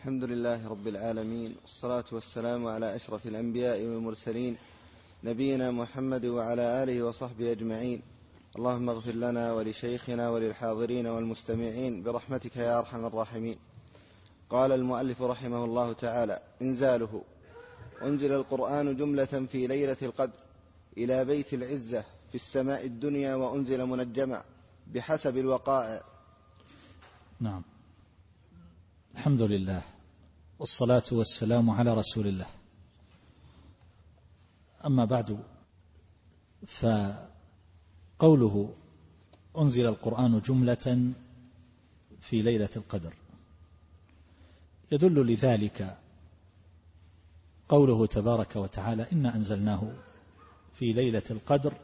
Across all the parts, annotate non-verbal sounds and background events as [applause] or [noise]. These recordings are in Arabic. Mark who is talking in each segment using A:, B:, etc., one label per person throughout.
A: الحمد لله رب العالمين والصلاة والسلام على أشرف الأنبياء والمرسلين نبينا محمد وعلى آله وصحبه أجمعين. اللهم اغفر لنا ولشيخنا وللحاضرين والمستمعين برحمتك يا أرحم الراحمين. قال المؤلف رحمه الله تعالى إنزاله أنزل القرآن جملة في ليلة القدر إلى بيت العزة في السماء الدنيا وأنزل منجما بحسب الوقائع.
B: نعم. الحمد لله والصلاة والسلام على رسول الله. أما بعد فقوله أنزل القرآن جملة في ليلة القدر يدل لذلك قوله تبارك وتعالى إنا أنزلناه في ليلة القدر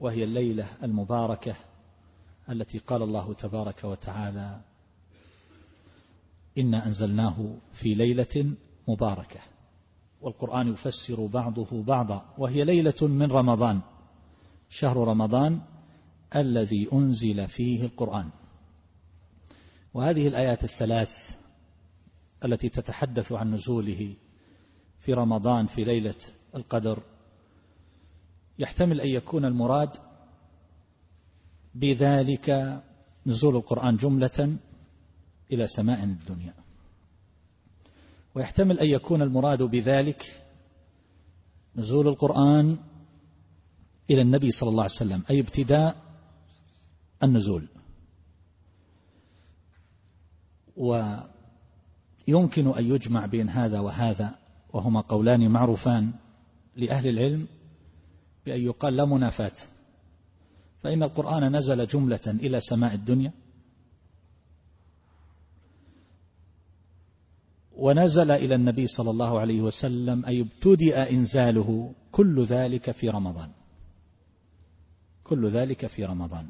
B: وهي الليلة المباركة التي قال الله تبارك وتعالى إنا أنزلناه في ليلة مباركة. والقرآن يفسر بعضه بعضا وهي ليلة من رمضان شهر رمضان الذي أنزل فيه القرآن. وهذه الآيات الثلاث التي تتحدث عن نزوله في رمضان في ليلة القدر يحتمل أن يكون المراد بذلك نزول القرآن جملة إلى سماء الدنيا. ويحتمل أن يكون المراد بذلك نزول القرآن إلى النبي صلى الله عليه وسلم أي ابتداء النزول. ويمكن أن يجمع بين هذا وهذا وهما قولان معروفان لأهل العلم بأن يقال لا منافاة. فإن القرآن نزل جملة إلى سماء الدنيا ونزل إلى النبي صلى الله عليه وسلم أي ابتدأ إنزاله كل ذلك في رمضان. كل ذلك في رمضان.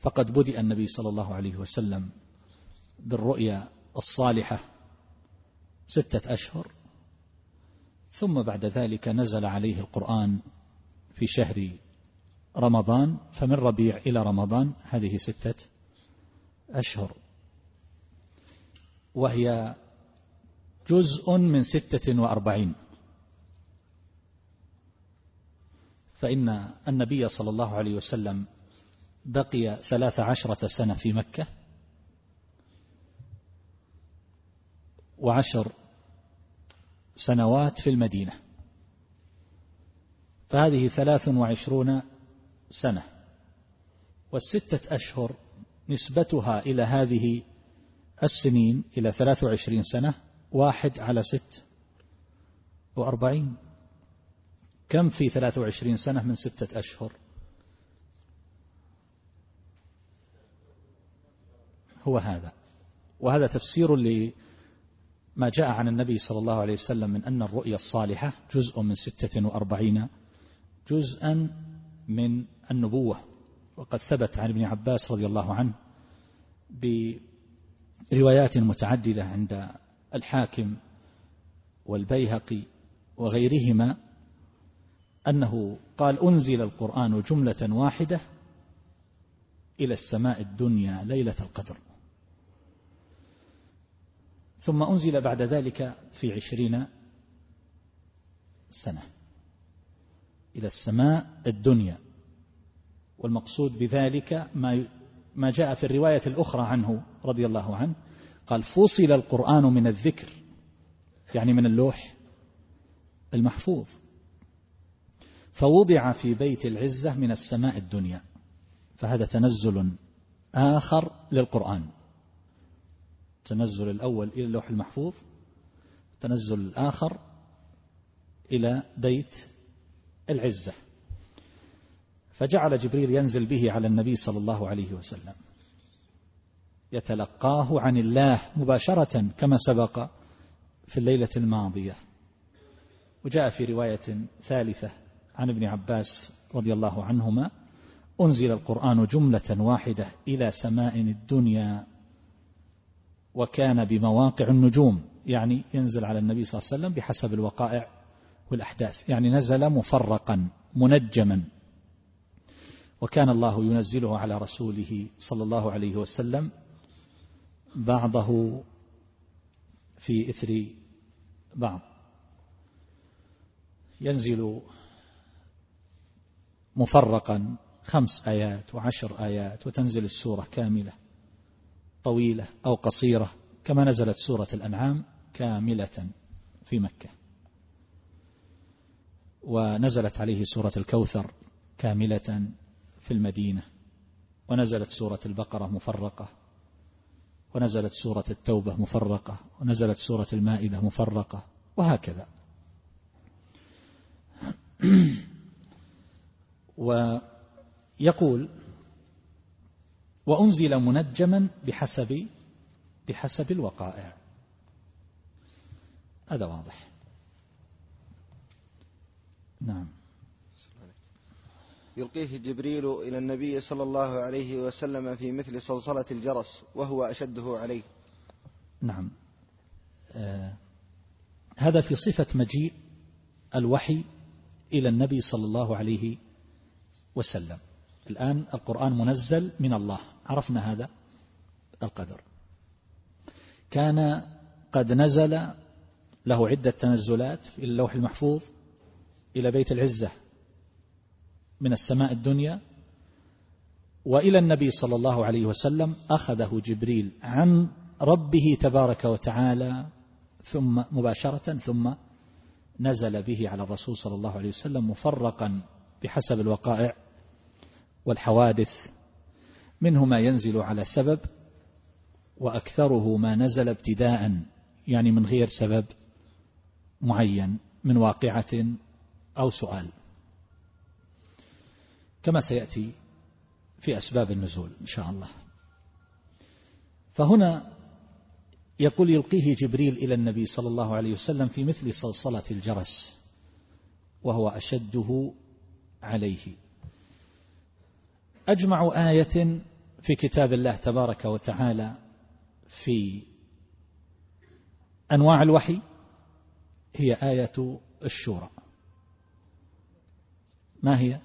B: فقد بدأ النبي صلى الله عليه وسلم بالرؤيا الصالحة ستة أشهر. ثم بعد ذلك نزل عليه القرآن في شهر رمضان فمن ربيع إلى رمضان هذه ستة أشهر. وهي جزء من ستة وأربعين. فإن النبي صلى الله عليه وسلم بقي ثلاث عشرة سنة في مكة وعشر سنوات في المدينة. فهذه ثلاث وعشرون سنة والستة أشهر نسبتها إلى هذه السنين إلى ثلاث وعشرين سنة واحد على ست وأربعين. كم في ثلاث وعشرين سنة من ستة أشهر؟ هو هذا. وهذا تفسير لما جاء عن النبي صلى الله عليه وسلم من أن الرؤيا الصالحة جزء من ستة وأربعين جزءا من النبوة. وقد ثبت عن ابن عباس رضي الله عنه بروايات متعددة عند الحاكم والبيهقي وغيرهما أنه قال أنزل القرآن جملة واحدة إلى السماء الدنيا ليلة القدر. ثم أنزل بعد ذلك في عشرين سنة إلى السماء الدنيا والمقصود بذلك ما ما جاء في الرواية الأخرى عنه رضي الله عنه قال فصل القرآن من الذكر يعني من اللوح المحفوظ فوضع في بيت العزة من السماء الدنيا فهذا تنزل آخر للقرآن. التنزل الأول إلى اللوح المحفوظ التنزل الآخر إلى بيت العزة. فجعل جبريل ينزل به على النبي صلى الله عليه وسلم. يتلقاه عن الله مباشرة كما سبق في الليلة الماضية. وجاء في رواية ثالثة عن ابن عباس رضي الله عنهما أنزل القرآن جملة واحدة إلى سماء الدنيا وكان بمواقع النجوم يعني ينزل على النبي صلى الله عليه وسلم بحسب الوقائع والأحداث يعني نزل مفرقا منجما. وكان الله ينزله على رسوله صلى الله عليه وسلم بعضه في إثر بعض. ينزل مفرقا خمس آيات وعشر آيات وتنزل السورة كاملة طويلة أو قصيرة كما نزلت سورة الأنعام كاملة في مكة. ونزلت عليه سورة الكوثر كاملة في المدينة ونزلت سورة البقرة مفرقة ونزلت سورة التوبة مفرقة ونزلت سورة المائدة مفرقة وهكذا. [clears throat] ويقول وأنزل منجما بحسب بحسب الوقائع. هذا واضح. نعم.
A: يلقيه جبريل إلى النبي صلى الله عليه وسلم في مثل صلصلة الجرس وهو أشده عليه.
B: نعم. آه هذا في صفة مجيء الوحي إلى النبي صلى الله عليه وسلم. الآن القرآن منزل من الله. عرفنا هذا القدر. كان قد نزل له عدة تنزلات في اللوح المحفوظ إلى بيت العزة. من السماء الدنيا. وإلى النبي صلى الله عليه وسلم أخذه جبريل عن ربه تبارك وتعالى ثم مباشرة ثم نزل به على الرسول صلى الله عليه وسلم مفرقا بحسب الوقائع والحوادث. منه ما ينزل على سبب وأكثره ما نزل ابتداء يعني من غير سبب معين من واقعة أو سؤال. كما سيأتي في أسباب النزول إن شاء الله. فهنا يقول يلقيه جبريل إلى النبي صلى الله عليه وسلم في مثل صلصلة الجرس وهو أشده عليه. أجمع آية في كتاب الله تبارك وتعالى في أنواع الوحي هي آية الشورى. ما هي؟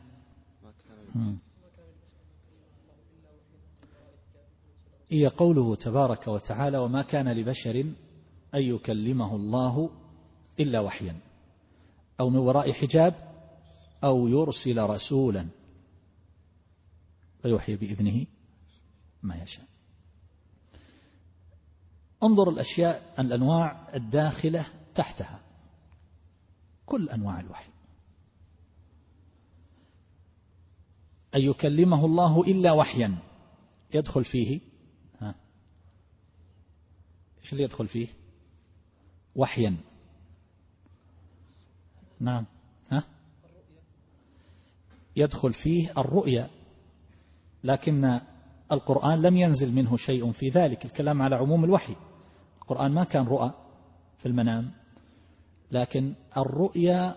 B: هي قوله تبارك وتعالى وما كان لبشر أن يكلمه الله إلا وحيا. أو من وراء حجاب أو يرسل رسولا. فيوحي بإذنه ما يشاء. انظر الأشياء الأنواع الداخلة تحتها. كل أنواع الوحي. أن يكلمه الله إلا وحيا. يدخل فيه. ها. إيش اللي يدخل فيه؟ وحيا. نعم. ها. يدخل فيه الرؤيا. لكن القرآن لم ينزل منه شيء في ذلك. الكلام على عموم الوحي. القرآن ما كان رؤى في المنام. لكن الرؤيا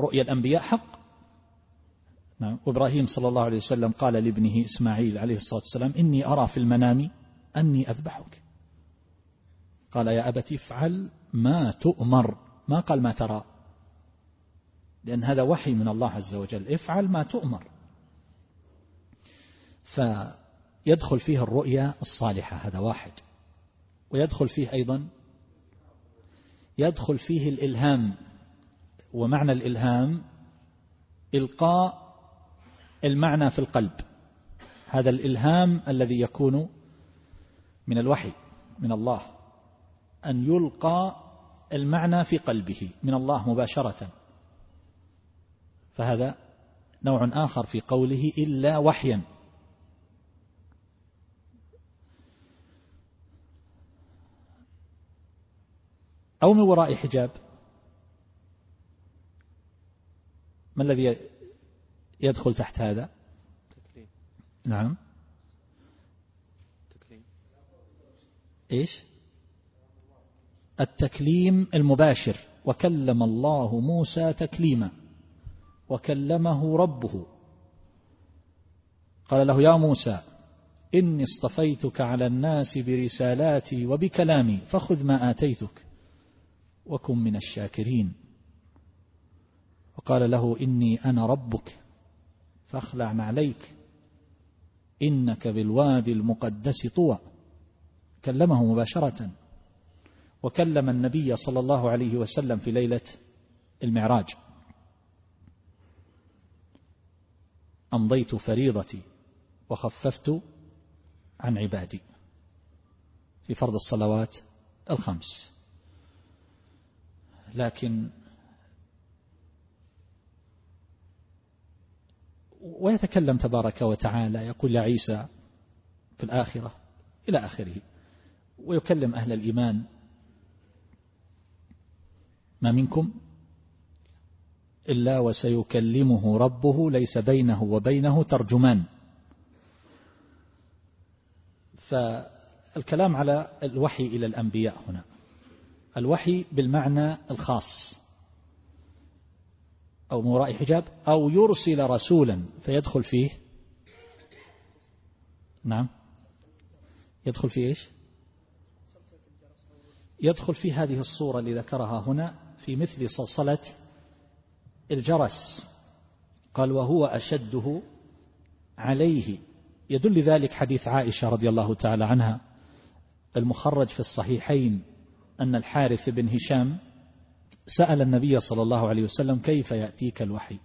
B: رؤيا الأنبياء حق. نعم. وإبراهيم صلى الله عليه وسلم قال لابنه إسماعيل عليه الصلاة والسلام إني أرى في المنام أني أذبحك. قال يا أبت افعل ما تؤمر. ما قال ما ترى. لأن هذا وحي من الله عز وجل. افعل ما تؤمر. فيدخل فيه الرؤيا الصالحة هذا واحد. ويدخل فيه أيضا يدخل فيه الإلهام. ومعنى الإلهام؟ إلقاء المعنى في القلب. هذا الإلهام الذي يكون من الوحي من الله. أن يلقى المعنى في قلبه من الله مباشرة. فهذا نوع آخر في قوله إلا وحيا. أو من وراء حجاب. ما الذي يدخل تحت هذا. تكليم. نعم. تكليم. إيش؟ التكليم المباشر. وكلم الله موسى تكليما. وكلمه ربه. قال له يا موسى إني اصطفيتك على الناس برسالاتي وبكلامي فخذ ما آتيتك وكن من الشاكرين. وقال له إني أنا ربك. فاخلع عليك إنك بالوادي المقدس طوى. كلمه مباشرة. وكلم النبي صلى الله عليه وسلم في ليلة المعراج. أمضيت فريضتي وخففت عن عبادي. في فرض الصلوات الخمس. لكن ويتكلم تبارك وتعالى يقول يا عيسى في الآخرة إلى آخره ويكلم أهل الإيمان. ما منكم؟ إلا وسيكلمه ربه ليس بينه وبينه ترجمان. فالكلام على الوحي إلى الأنبياء هنا الوحي بالمعنى الخاص. أو من وراء حجاب أو يرسل رسولا فيدخل فيه. نعم. يدخل فيه إيش؟ يدخل في هذه الصورة اللي ذكرها هنا في مثل صلصلة الجرس. قال وهو أشده عليه. يدل ذلك حديث عائشة رضي الله تعالى عنها المخرج في الصحيحين أن الحارث بن هشام سأل النبي صلى الله عليه وسلم كيف يأتيك الوحي؟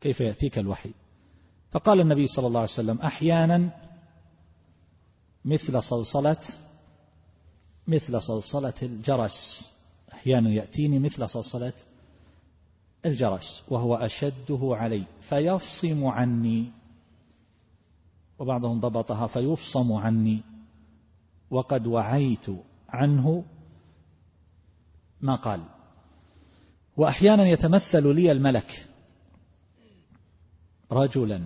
B: كيف يأتيك الوحي؟ فقال النبي صلى الله عليه وسلم أحيانا مثل صلصلة مثل صلصلة الجرس. أحيانا يأتيني مثل صلصلة الجرس وهو أشده علي فيفصم عني. وبعضهم ضبطها فيفصم عني. وقد وعيت عنه ما قال. وأحيانا يتمثل لي الملك رجلا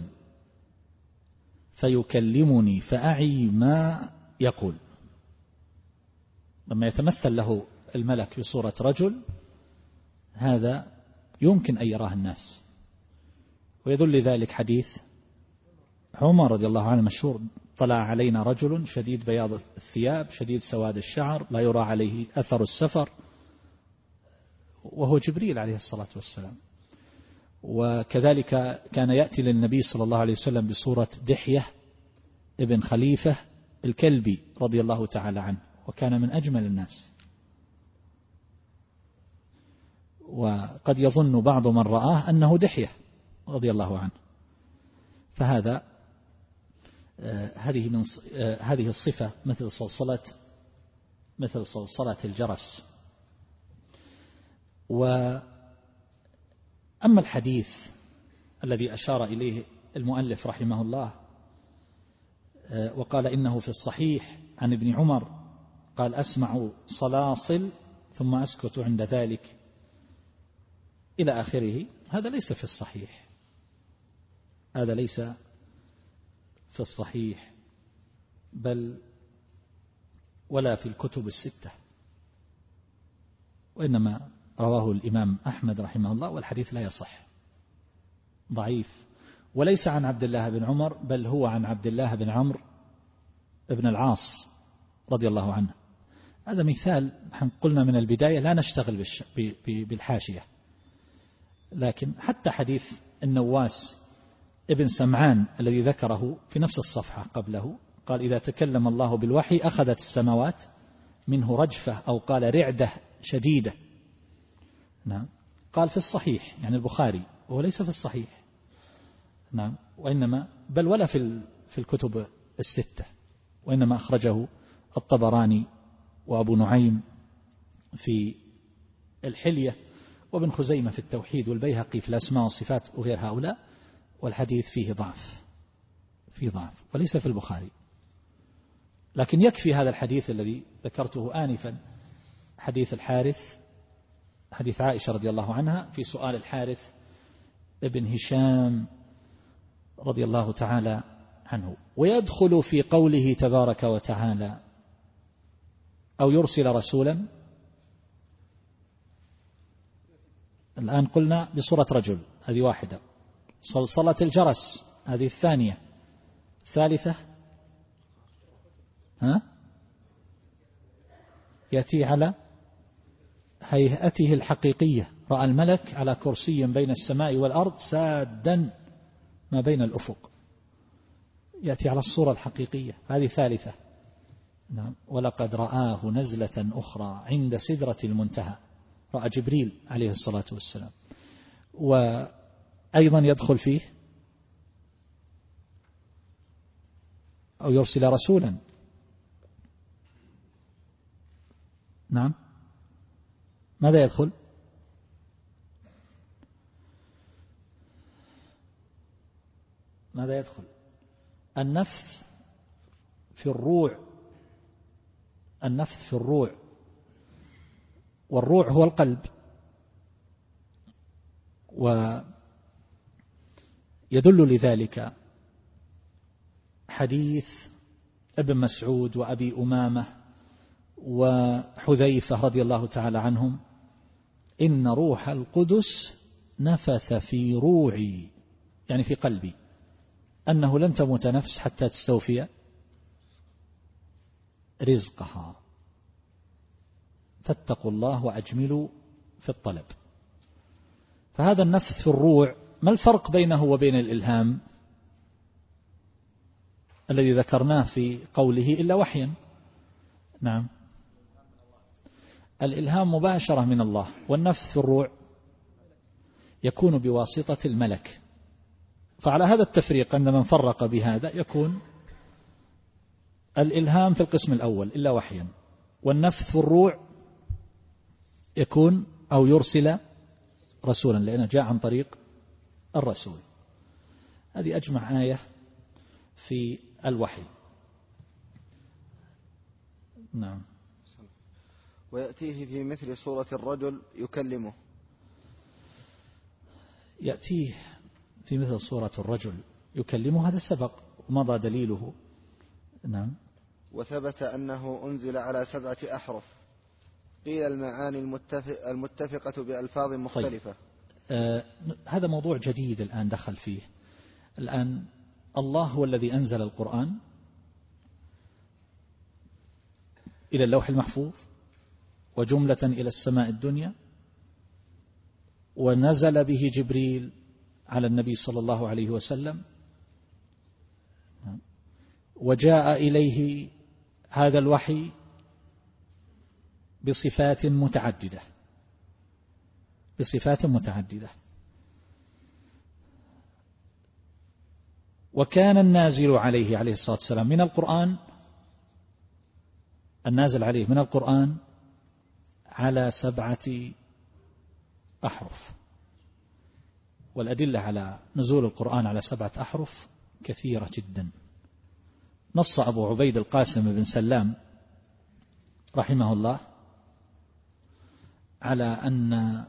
B: فيكلمني فأعي ما يقول. لما يتمثل له الملك في صورة رجل هذا يمكن أن يراه الناس. ويدل ذلك حديث عمر رضي الله عنه مشهور طلع علينا رجل شديد بياض الثياب شديد سواد الشعر لا يرى عليه أثر السفر. وهو جبريل عليه الصلاة والسلام. وكذلك كان يأتي للنبي صلى الله عليه وسلم بصورة دحية ابن خليفة الكلبي رضي الله تعالى عنه وكان من أجمل الناس. وقد يظن بعض من رآه أنه دحية رضي الله عنه. فهذا آه، هذه من آه، هذه الصفة مثل صلصلة مثل صلصلة الجرس. وأما الحديث الذي أشار إليه المؤلف رحمه الله آه، وقال إنه في الصحيح عن ابن عمر قال أسمع صلاصل ثم أسكت عند ذلك. إلى آخره هذا ليس في الصحيح. هذا ليس في الصحيح بل ولا في الكتب الستة وإنما رواه الإمام أحمد رحمه الله والحديث لا يصح. ضعيف. وليس عن عبد الله بن عمر بل هو عن عبد الله بن عمرو بن العاص رضي الله عنه. هذا مثال نحن قلنا من البداية لا نشتغل بالحاشية. لكن حتى حديث النواس ابن سمعان الذي ذكره في نفس الصفحة قبله قال إذا تكلم الله بالوحي أخذت السماوات منه رجفة أو قال رعدة شديدة. نعم. قال في الصحيح يعني البخاري وهو ليس في الصحيح. نعم. وإنما بل ولا في في الكتب الستة. وإنما أخرجه الطبراني وأبو نعيم في الحلية وابن خزيمة في التوحيد والبيهقي في الأسماء والصفات وغير هؤلاء والحديث فيه ضعف. في ضعف. وليس في البخاري. لكن يكفي هذا الحديث الذي ذكرته آنفا حديث الحارث حديث عائشة رضي الله عنها في سؤال الحارث ابن هشام رضي الله تعالى عنه. ويدخل في قوله تبارك وتعالى أو يرسل رسولا؟ الآن قلنا بصورة رجل هذه واحدة. صلصلة الجرس هذه الثانية. الثالثة؟ ها؟ يأتي على هيئته الحقيقية. رأى الملك على كرسي بين السماء والأرض سادا ما بين الأفق. يأتي على الصورة الحقيقية. هذه ثالثة. نعم. ولقد رآه نزلة أخرى عند سدرة المنتهى. رأى جبريل عليه الصلاة والسلام. وأيضا يدخل فيه أو يرسل رسولا. نعم. ماذا يدخل؟ ماذا يدخل؟ النفث في الروع. النفث في الروع. والروع هو القلب. ويدل لذلك حديث ابن مسعود وأبي أمامة وحذيفة رضي الله تعالى عنهم إن روح القدس نفث في روعي يعني في قلبي. أنه لن تموت نفس حتى تستوفي رزقها. فاتقوا الله وأجملوا في الطلب. فهذا النفث في الروع ما الفرق بينه وبين الإلهام الذي ذكرناه في قوله إلا وحيا؟ نعم. الإلهام مباشرة من الله والنفث في الروع يكون بواسطة الملك. فعلى هذا التفريق أن من فرق بهذا يكون الإلهام في القسم الأول إلا وحيا والنفث في الروع يكون أو يرسل رسولا لأنه جاء عن طريق الرسول. هذه أجمع آية في الوحي. نعم.
A: ويأتيه في مثل صورة الرجل يكلمه.
B: يأتيه في مثل صورة الرجل يكلمه هذا سبق ومضى دليله. نعم.
A: وثبت أنه أنزل على سبعة أحرف. قيل المعاني المتفق المتفقة بألفاظ مختلفة. طيب.
B: آه هذا موضوع جديد الآن دخل فيه. الآن الله هو الذي أنزل القرآن إلى اللوح المحفوظ. وجملة إلى السماء الدنيا ونزل به جبريل على النبي صلى الله عليه وسلم. وجاء إليه هذا الوحي بصفات متعددة بصفات متعددة. وكان النازل عليه عليه الصلاة والسلام. من القرآن؟ النازل عليه من القرآن؟ على سبعة أحرف. والأدلة على نزول القرآن على سبعة أحرف كثيرة جدا. نص أبو عبيد القاسم بن سلام رحمه الله على أن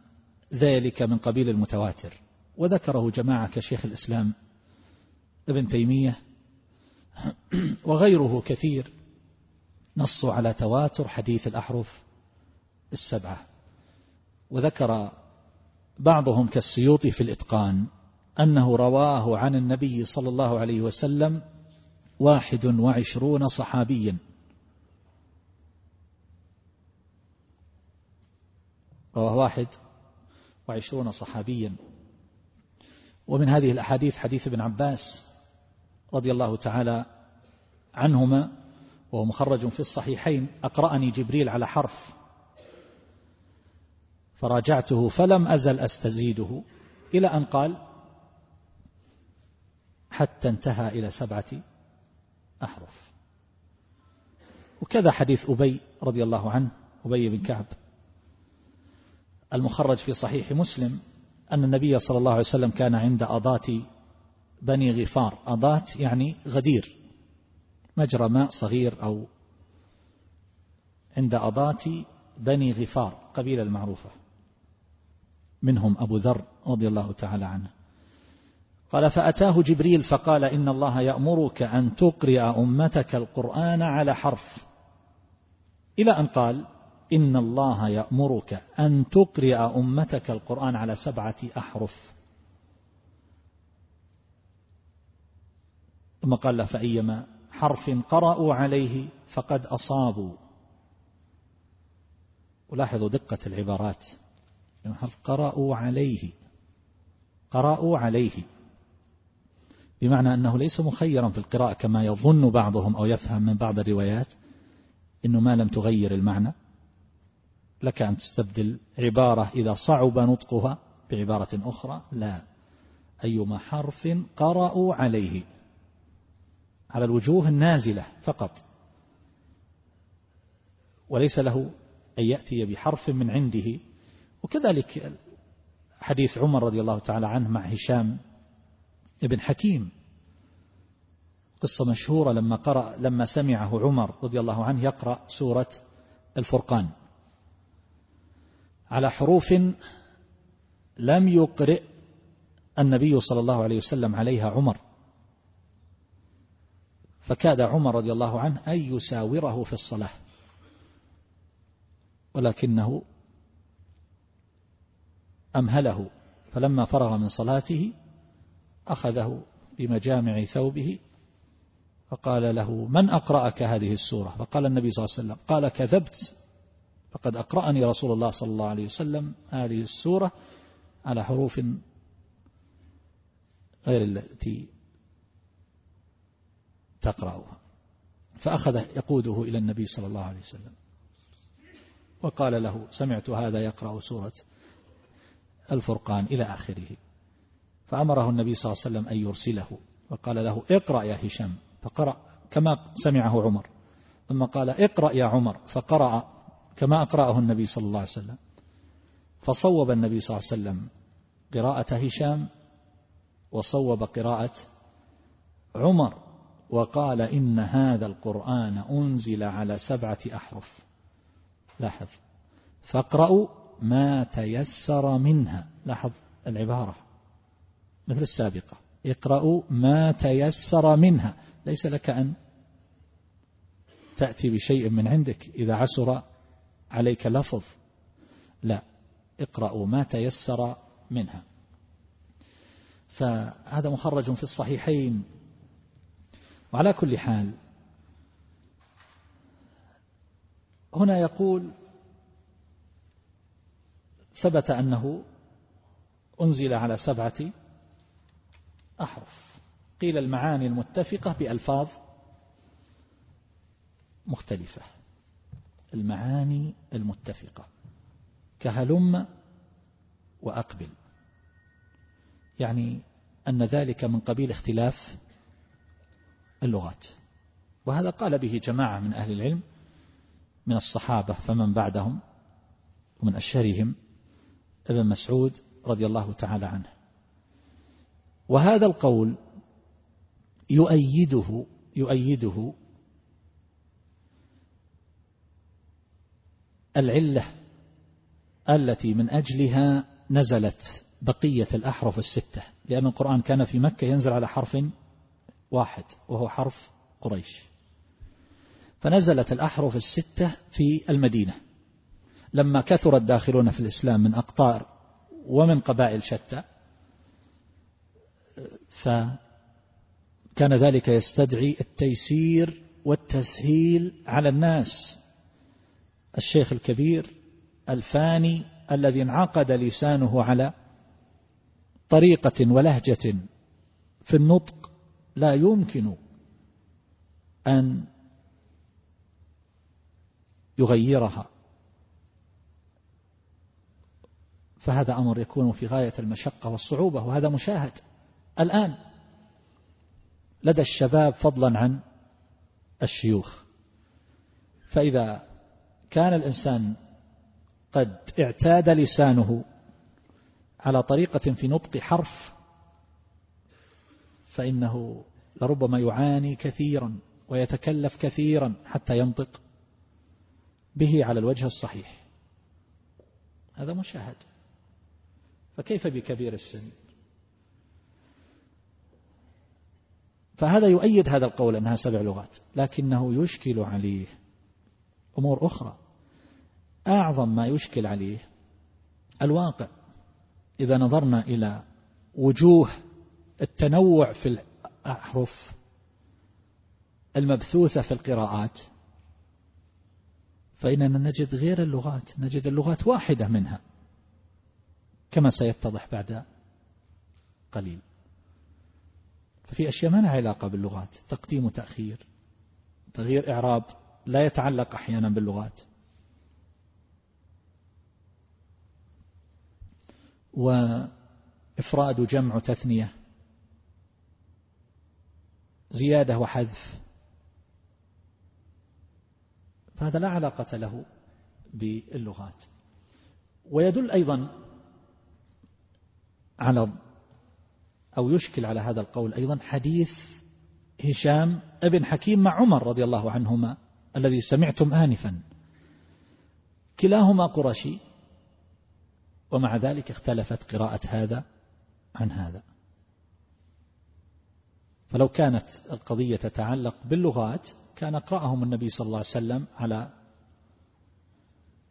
B: ذلك من قبيل المتواتر وذكره جماعة كشيخ الإسلام ابن تيمية وغيره كثير نصوا على تواتر حديث الأحرف السبعة. وذكر بعضهم كالسيوطي في الإتقان أنه رواه عن النبي صلى الله عليه وسلم واحد وعشرون صحابيا. رواه واحد وعشرون صحابيا. ومن هذه الأحاديث حديث ابن عباس رضي الله تعالى عنهما وهو مخرج في الصحيحين أقرأني جبريل على حرف. فراجعته فلم أزل أستزيده. إلى أن قال حتى انتهى إلى سبعة أحرف. وكذا حديث أبي رضي الله عنه أبي بن كعب. المخرج في صحيح مسلم أن النبي صلى الله عليه وسلم كان عند أضات بني غفار. أضات يعني غدير مجرى ماء صغير أو عند أضات بني غفار قبيلة المعروفة. منهم أبو ذر رضي الله تعالى عنه. قال فأتاه جبريل فقال إن الله يأمرك أن تقرئ أمتك القرآن على حرف. إلى أن قال إن الله يأمرك أن تقرئ أمتك القرآن على سبعة أحرف. ثم قال له فأيما حرف قرأوا عليه فقد أصابوا. ولاحظوا دقة العبارات. قرأوا عليه. قرأوا عليه. بمعنى أنه ليس مخيرا في القراءة كما يظن بعضهم أو يفهم من بعض الروايات إنه ما لم تغير المعنى. لك أن تستبدل عبارة إذا صعب نطقها بعبارة أخرى. لا. أيما حرف قرأوا عليه. على الوجوه النازلة فقط. وليس له أن يأتي بحرف من عنده. وكذلك حديث عمر رضي الله تعالى عنه مع هشام ابن حكيم. قصة مشهورة لما قرأ لما سمعه عمر رضي الله عنه يقرأ سورة الفرقان. على حروف لم يقرئ النبي صلى الله عليه وسلم عليها عمر. فكاد عمر رضي الله عنه أن يساوره في الصلاة. ولكنه أمهله فلما فرغ من صلاته أخذه بمجامع ثوبه فقال له من أقرأك هذه السورة؟ فقال النبي صلى الله عليه وسلم قال كذبت فقد أقرأني رسول الله صلى الله عليه وسلم هذه السورة على حروف غير التي تقرأها. فأخذ يقوده إلى النبي صلى الله عليه وسلم. وقال له سمعت هذا يقرأ سورة الفرقان إلى آخره. فأمره النبي صلى الله عليه وسلم أن يرسله. وقال له اقرأ يا هشام. فقرأ كما سمعه عمر. ثم قال اقرأ يا عمر. فقرأ كما أقرأه النبي صلى الله عليه وسلم. فصوب النبي صلى الله عليه وسلم قراءة هشام وصوب قراءة عمر. وقال إن هذا القرآن أنزل على سبعة أحرف. لاحظ. فاقرأوا ما تيسر منها. لاحظ العبارة مثل السابقة. اقرأوا ما تيسر منها. ليس لك أن تأتي بشيء من عندك إذا عسر عليك لفظ. لا. اقرأوا ما تيسر منها. فهذا مخرج في الصحيحين. وعلى كل حال هنا يقول ثبت أنه أنزل على سبعة أحرف. قيل المعاني المتفقة بألفاظ مختلفة. المعاني المتفقة. كهلم وأقبل. يعني أن ذلك من قبيل اختلاف اللغات. وهذا قال به جماعة من أهل العلم من الصحابة فمن بعدهم ومن أشهرهم. ابن مسعود رضي الله تعالى عنه. وهذا القول يؤيده يؤيده العلة التي من أجلها نزلت بقية الأحرف الستة لأن القرآن كان في مكة ينزل على حرف واحد وهو حرف قريش. فنزلت الأحرف الستة في المدينة. لما كثر الداخلون في الإسلام من أقطار ومن قبائل شتى فكان ذلك يستدعي التيسير والتسهيل على الناس. الشيخ الكبير الفاني الذي انعقد لسانه على طريقة ولهجة في النطق لا يمكن أن يغيرها. فهذا أمر يكون في غاية المشقة والصعوبة وهذا مشاهد. الآن لدى الشباب فضلا عن الشيوخ. فإذا كان الإنسان قد اعتاد لسانه على طريقة في نطق حرف فإنه لربما يعاني كثيرا ويتكلف كثيرا حتى ينطق به على الوجه الصحيح. هذا مشاهد. فكيف بكبير السن؟ فهذا يؤيد هذا القول أنها سبع لغات لكنه يشكل عليه أمور أخرى. أعظم ما يشكل عليه الواقع. إذا نظرنا إلى وجوه التنوع في الأحرف المبثوثة في القراءات فإننا نجد غير اللغات نجد اللغات واحدة منها. كما سيتضح بعد قليل. ففي أشياء ما لها علاقة باللغات. تقديم وتأخير تغيير إعراب لا يتعلق أحيانا باللغات. وإفراد جمع تثنية زيادة وحذف. فهذا لا علاقة له باللغات. ويدل أيضا على أو يشكل على هذا القول أيضا حديث هشام ابن حكيم مع عمر رضي الله عنهما الذي سمعتم آنفا. كلاهما قرشي ومع ذلك اختلفت قراءة هذا عن هذا. فلو كانت القضية تتعلق باللغات كان قرأهم النبي صلى الله عليه وسلم على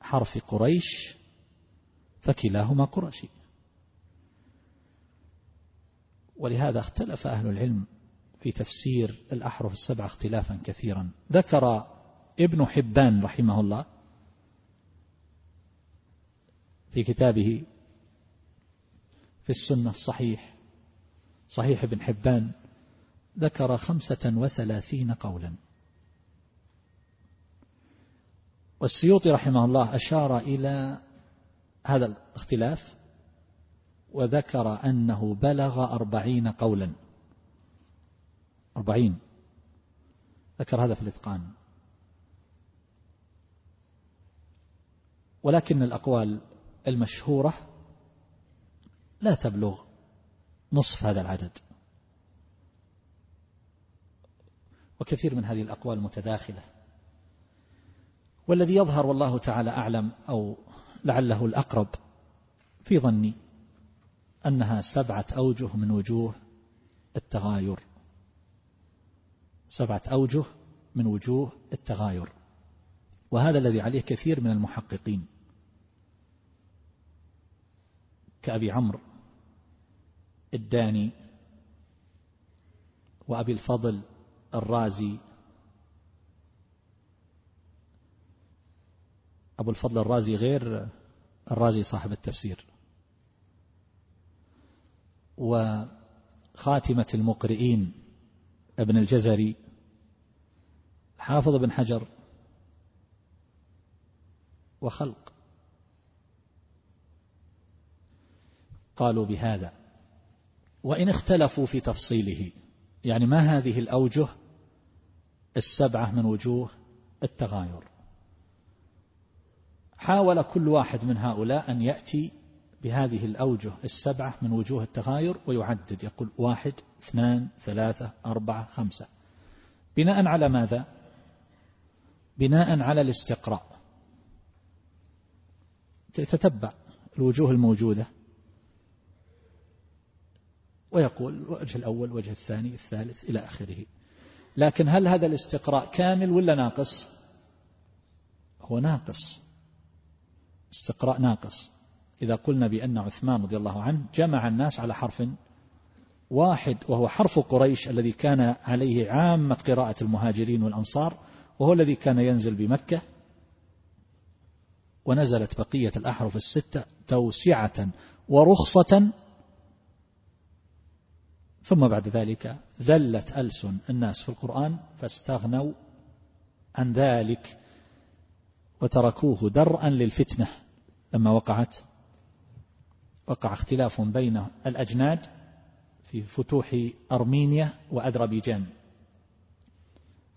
B: حرف قريش فكلاهما قرشي. ولهذا اختلف أهل العلم في تفسير الأحرف السبعة اختلافا كثيرا. ذكر ابن حبان رحمه الله في كتابه في السنة الصحيح صحيح ابن حبان ذكر خمسة وثلاثين قولا. والسيوطي رحمه الله أشار إلى هذا الاختلاف وذكر أنه بلغ أربعين قولا. أربعين. ذكر هذا في الإتقان. ولكن الأقوال المشهورة لا تبلغ نصف هذا العدد. وكثير من هذه الأقوال متداخلة. والذي يظهر والله تعالى أعلم أو لعله الأقرب في ظني أنها سبعة أوجه من وجوه التغاير. سبعة أوجه من وجوه التغاير. وهذا الذي عليه كثير من المحققين. كأبي عمرو الداني وأبي الفضل الرازي. أبو الفضل الرازي غير الرازي صاحب التفسير. وخاتمة المقرئين ابن الجزري حافظ بن حجر وخلق. قالوا بهذا وإن اختلفوا في تفصيله. يعني ما هذه الأوجه السبعة من وجوه التغاير. حاول كل واحد من هؤلاء أن يأتي بهذه الأوجه السبعة من وجوه التغاير ويعدد يقول واحد اثنان ثلاثة أربعة خمسة. بناء على ماذا؟ بناء على الاستقراء. تتبع الوجوه الموجودة. ويقول الوجه الأول الوجه الثاني الثالث إلى آخره. لكن هل هذا الاستقراء كامل ولا ناقص؟ هو ناقص. استقراء ناقص. إذا قلنا بأن عثمان رضي الله عنه جمع الناس على حرف واحد وهو حرف قريش الذي كان عليه عامة قراءة المهاجرين والأنصار وهو الذي كان ينزل بمكة ونزلت بقية الأحرف الستة توسعة ورخصة. ثم بعد ذلك ذلت ألسن الناس في القرآن فاستغنوا عن ذلك وتركوه درءا للفتنة لما وقعت. وقع اختلاف بين الأجناد في فتوح أرمينيا وأذربيجان.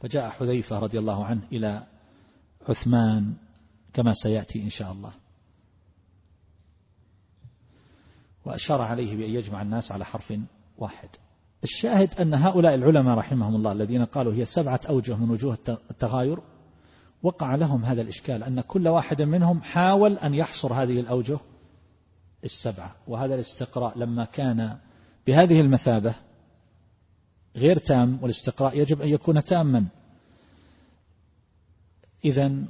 B: فجاء حذيفة رضي الله عنه إلى عثمان كما سيأتي إن شاء الله. وأشار عليه بأن يجمع الناس على حرف واحد. الشاهد أن هؤلاء العلماء رحمهم الله الذين قالوا هي سبعة أوجه من وجوه التغاير وقع لهم هذا الإشكال أن كل واحد منهم حاول أن يحصر هذه الأوجه السبعة. وهذا الاستقراء لما كان بهذه المثابة غير تام والاستقراء يجب أن يكون تاما. إذا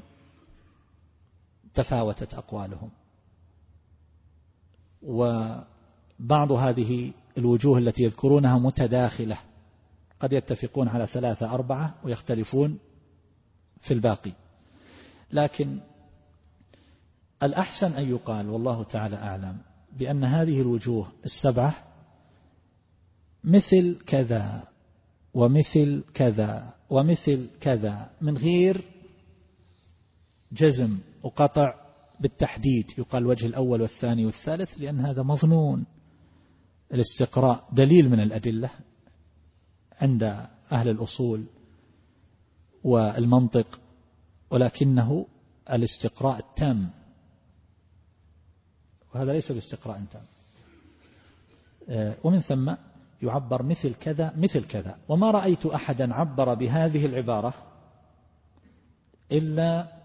B: تفاوتت أقوالهم. وبعض هذه الوجوه التي يذكرونها متداخلة. قد يتفقون على ثلاثة أربعة ويختلفون في الباقي. لكن الأحسن أن يقال والله تعالى أعلم بأن هذه الوجوه السبعة مثل كذا ومثل كذا ومثل كذا من غير جزم وقطع بالتحديد يقال الوجه الأول والثاني والثالث لأن هذا مظنون. الاستقراء دليل من الأدلة عند أهل الأصول والمنطق ولكنه الاستقراء التام. وهذا ليس باستقراء تام آه، ومن ثم يعبر مثل كذا مثل كذا. وما رأيت أحدا عبر بهذه العبارة إلا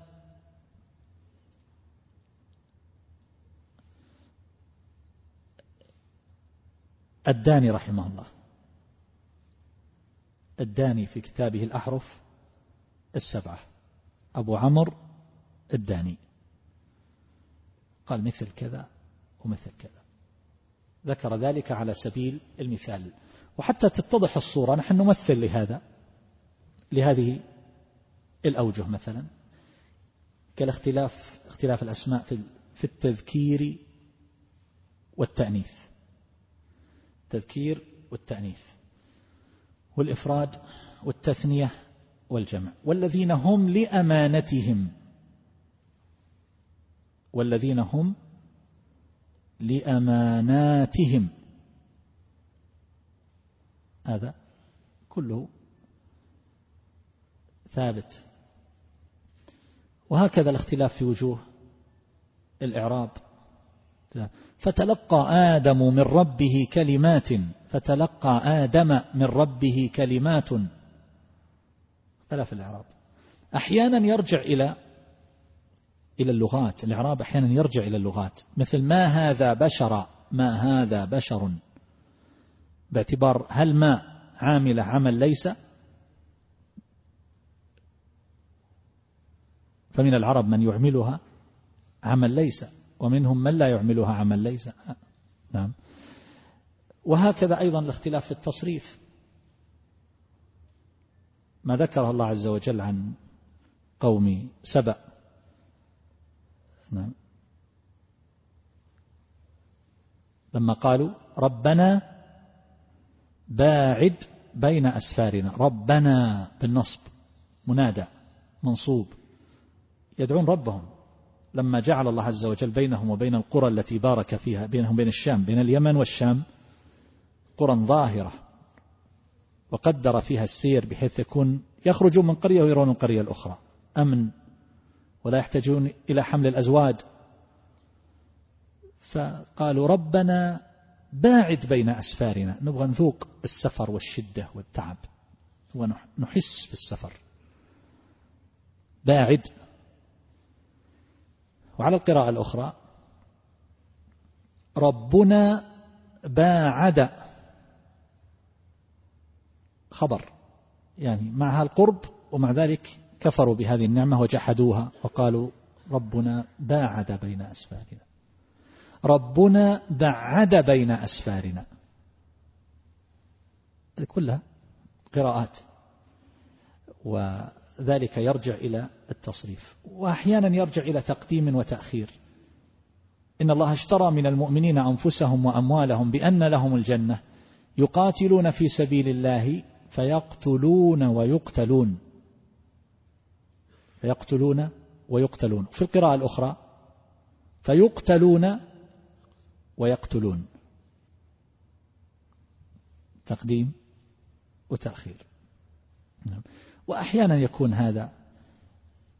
B: الداني رحمه الله. الداني في كتابه الأحرف السبعة. أبو عمرو الداني. قال مثل كذا. ومثل كذا. ذكر ذلك على سبيل المثال. وحتى تتضح الصورة نحن نمثل لهذا لهذه الأوجه مثلا. كالاختلاف اختلاف الأسماء في التذكير والتأنيث. التذكير والتأنيث. والإفراد والتثنية والجمع. والذين هم لأمانتهم. والذين هم لأماناتهم. هذا كله ثابت. وهكذا الاختلاف في وجوه الإعراب. فتلقى آدم من ربه كلمات. فتلقى آدم من ربه كلمات. اختلاف الإعراب. أحيانا يرجع إلى إلى اللغات. الإعراب أحيانا يرجع إلى اللغات. مثل ما هذا بشر؟ ما هذا بشر؟ باعتبار هل ما عاملة عمل ليس؟ فمن العرب من يعملها عمل ليس ومنهم من لا يعملها عمل ليس. نعم. وهكذا أيضا الاختلاف في التصريف. ما ذكره الله عز وجل عن قوم سبأ نعم. لما قالوا ربنا باعد بين أسفارنا ربنا بالنصب منادى منصوب يدعون ربهم. لما جعل الله عز وجل بينهم وبين القرى التي بارك فيها بينهم بين الشام بين اليمن والشام قرى ظاهرة وقدر فيها السير بحيث يكون يخرجون من قرية ويرون القرية الأخرى. أمن ولا يحتاجون إلى حمل الأزواج. فقالوا ربنا باعد بين أسفارنا. نبغى نذوق السفر والشدة والتعب. ونحس بالسفر. باعد. وعلى القراءة الأخرى ربنا باعد. خبر. يعني معها القرب ومع ذلك كفروا بهذه النعمة وجحدوها وقالوا ربنا باعد بين أسفارنا. ربنا بعد بين أسفارنا. كلها قراءات. وذلك يرجع إلى التصريف. وأحيانا يرجع إلى تقديم وتأخير. إن الله اشترى من المؤمنين أنفسهم وأموالهم بأن لهم الجنة. يقاتلون في سبيل الله فيقتلون ويقتلون. فيقتلون ويقتلون. في القراءة الأخرى فيقتلون ويقتلون. تقديم وتأخير. نعم. وأحيانا يكون هذا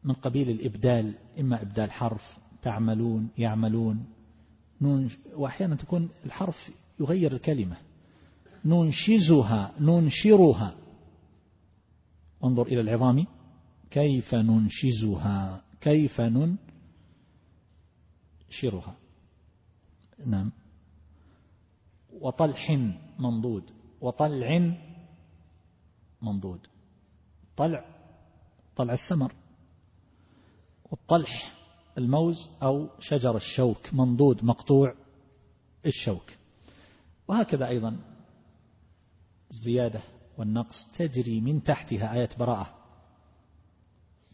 B: من قبيل الإبدال إما إبدال حرف تعملون يعملون وأحيانا تكون الحرف يغير الكلمة. ننشزها ننشرها. انظر إلى العظام. كيف ننشزها؟ كيف ننشرها؟ نعم. وطلح منضود. وطلع منضود. طلع طلع الثمر. والطلح الموز أو شجر الشوك. منضود مقطوع الشوك. وهكذا أيضا. الزيادة والنقص تجري من تحتها. آية براءة.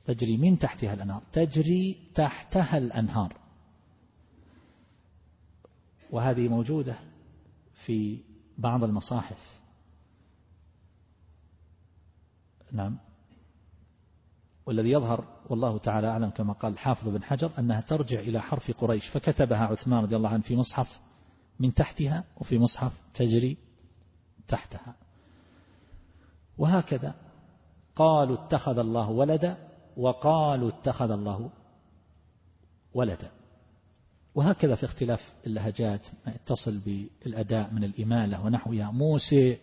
B: تجري من تحتها الأنهار تجري تحتها الأنهار. وهذه موجودة في بعض المصاحف. نعم. والذي يظهر والله تعالى أعلم كما قال الحافظ بن حجر أنها ترجع إلى حرف قريش فكتبها عثمان رضي الله عنه في مصحف من تحتها وفي مصحف تجري تحتها. وهكذا قالوا اتخذ الله ولدا وقالوا اتخذ الله ولدا. وهكذا في اختلاف اللهجات ما يتصل بالأداء من الإمالة ونحوها موسى